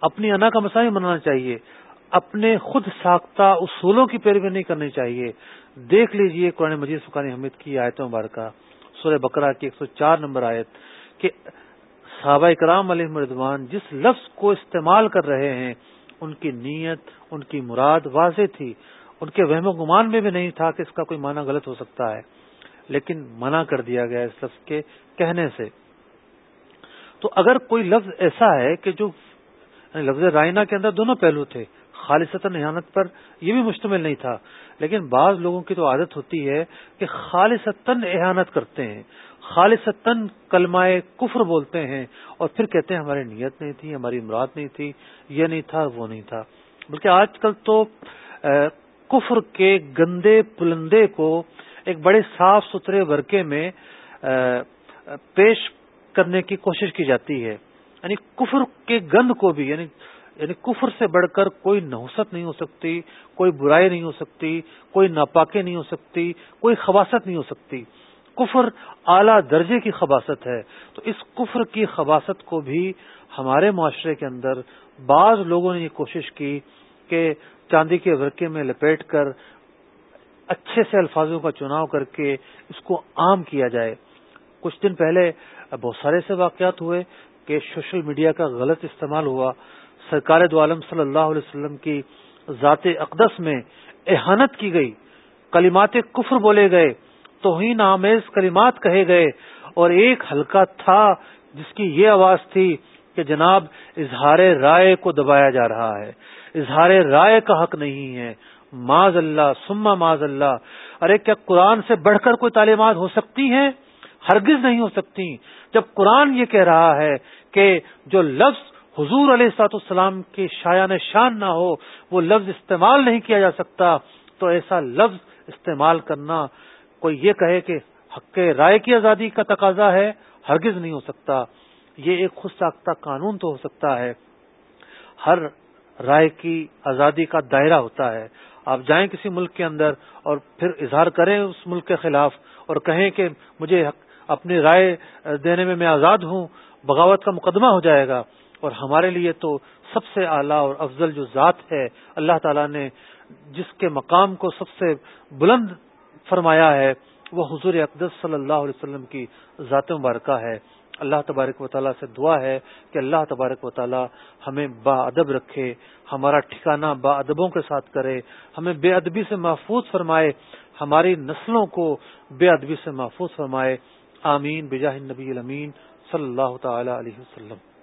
اپنی انا کا مسئلہ نہیں بنانا چاہیے۔ اپنے خود ساختہ اصولوں کی پیروی نہیں کرنی چاہیے۔ دیکھ لیجیے قرآن مجید فقان حمید کی آیت مبارکہ، سورہ بکرا کی ایک سو چار نمبر آیت، کہ صحابہ کرام علیہ مردوان جس لفظ کو استعمال کر رہے ہیں، ان کی نیت، ان کی مراد واضح تھی۔ ان کے وہم و گمان میں بھی نہیں تھا کہ اس کا کوئی معنی غلط ہو سکتا ہے، لیکن منع کر دیا گیا اس لفظ کے کہنے سے۔ تو اگر کوئی لفظ ایسا ہے کہ جو یعنی لفظ رائنا کے اندر دونوں پہلو تھے، خالصتا احانت پر یہ بھی مشتمل نہیں تھا، لیکن بعض لوگوں کی تو عادت ہوتی ہے کہ خالصتاً احانت کرتے ہیں، خالصتاً کلمائے کفر بولتے ہیں اور پھر کہتے ہیں ہماری نیت نہیں تھی، ہماری مراد نہیں تھی، یہ نہیں تھا، وہ نہیں تھا۔ بلکہ آج کل تو کفر کے گندے پلندے کو ایک بڑے صاف ستھرے ورقے میں پیش کرنے کی کوشش کی جاتی ہے۔ یعنی کفر کے گند کو بھی یعنی یعنی کفر سے بڑھ کر کوئی نحوست نہیں ہو سکتی، کوئی برائی نہیں ہو سکتی، کوئی ناپاکی نہیں ہو سکتی، کوئی خباست نہیں ہو سکتی۔ کفر اعلی درجے کی خباست ہے۔ تو اس کفر کی خباست کو بھی ہمارے معاشرے کے اندر بعض لوگوں نے یہ کوشش کی کہ چاندی کے ورقے میں لپیٹ کر اچھے سے الفاظوں کا چناؤ کر کے اس کو عام کیا جائے۔ کچھ دن پہلے بہت سارے سے واقعات ہوئے کہ سوشل میڈیا کا غلط استعمال ہوا۔ سرکار دو عالم صلی اللہ علیہ وسلم کی ذات اقدس میں احانت کی گئی۔ کلمات کفر بولے گئے۔ توہین آمیز کلمات کہے گئے۔ اور ایک حلقہ تھا جس کی یہ آواز تھی کہ جناب اظہار رائے کو دبایا جا رہا ہے۔ اظہار رائے کا حق نہیں ہے۔ معذ اللہ سما معذ اللہ۔ ارے، کیا قرآن سے بڑھ کر کوئی تعلیمات ہو سکتی ہیں؟ ہرگز نہیں ہو سکتی۔ جب قرآن یہ کہہ رہا ہے کہ جو لفظ حضور علیہ سات السلام کی شایان شان نہ ہو، وہ لفظ استعمال نہیں کیا جا سکتا، تو ایسا لفظ استعمال کرنا کوئی یہ کہے کہ حق رائے کی آزادی کا تقاضا ہے، ہرگز نہیں ہو سکتا۔ یہ ایک خود ساختہ قانون تو ہو سکتا ہے۔ ہر رائے کی آزادی کا دائرہ ہوتا ہے۔ آپ جائیں کسی ملک کے اندر اور پھر اظہار کریں اس ملک کے خلاف اور کہیں کہ مجھے اپنی رائے دینے میں میں آزاد ہوں، بغاوت کا مقدمہ ہو جائے گا۔ اور ہمارے لیے تو سب سے اعلیٰ اور افضل جو ذات ہے، اللہ تعالیٰ نے جس کے مقام کو سب سے بلند فرمایا ہے، وہ حضور اقدس صلی اللہ علیہ وسلم کی ذات مبارکہ ہے۔ اللہ تبارک و تعالیٰ سے دعا ہے کہ اللہ تبارک و تعالیٰ ہمیں با ادب رکھے، ہمارا ٹھکانہ با ادبوں کے ساتھ کرے، ہمیں بے ادبی سے محفوظ فرمائے، ہماری نسلوں کو بے ادبی سے محفوظ فرمائے۔ آمین، بجاہ نبی الامین، صلی اللہ تعالی علیہ وسلم۔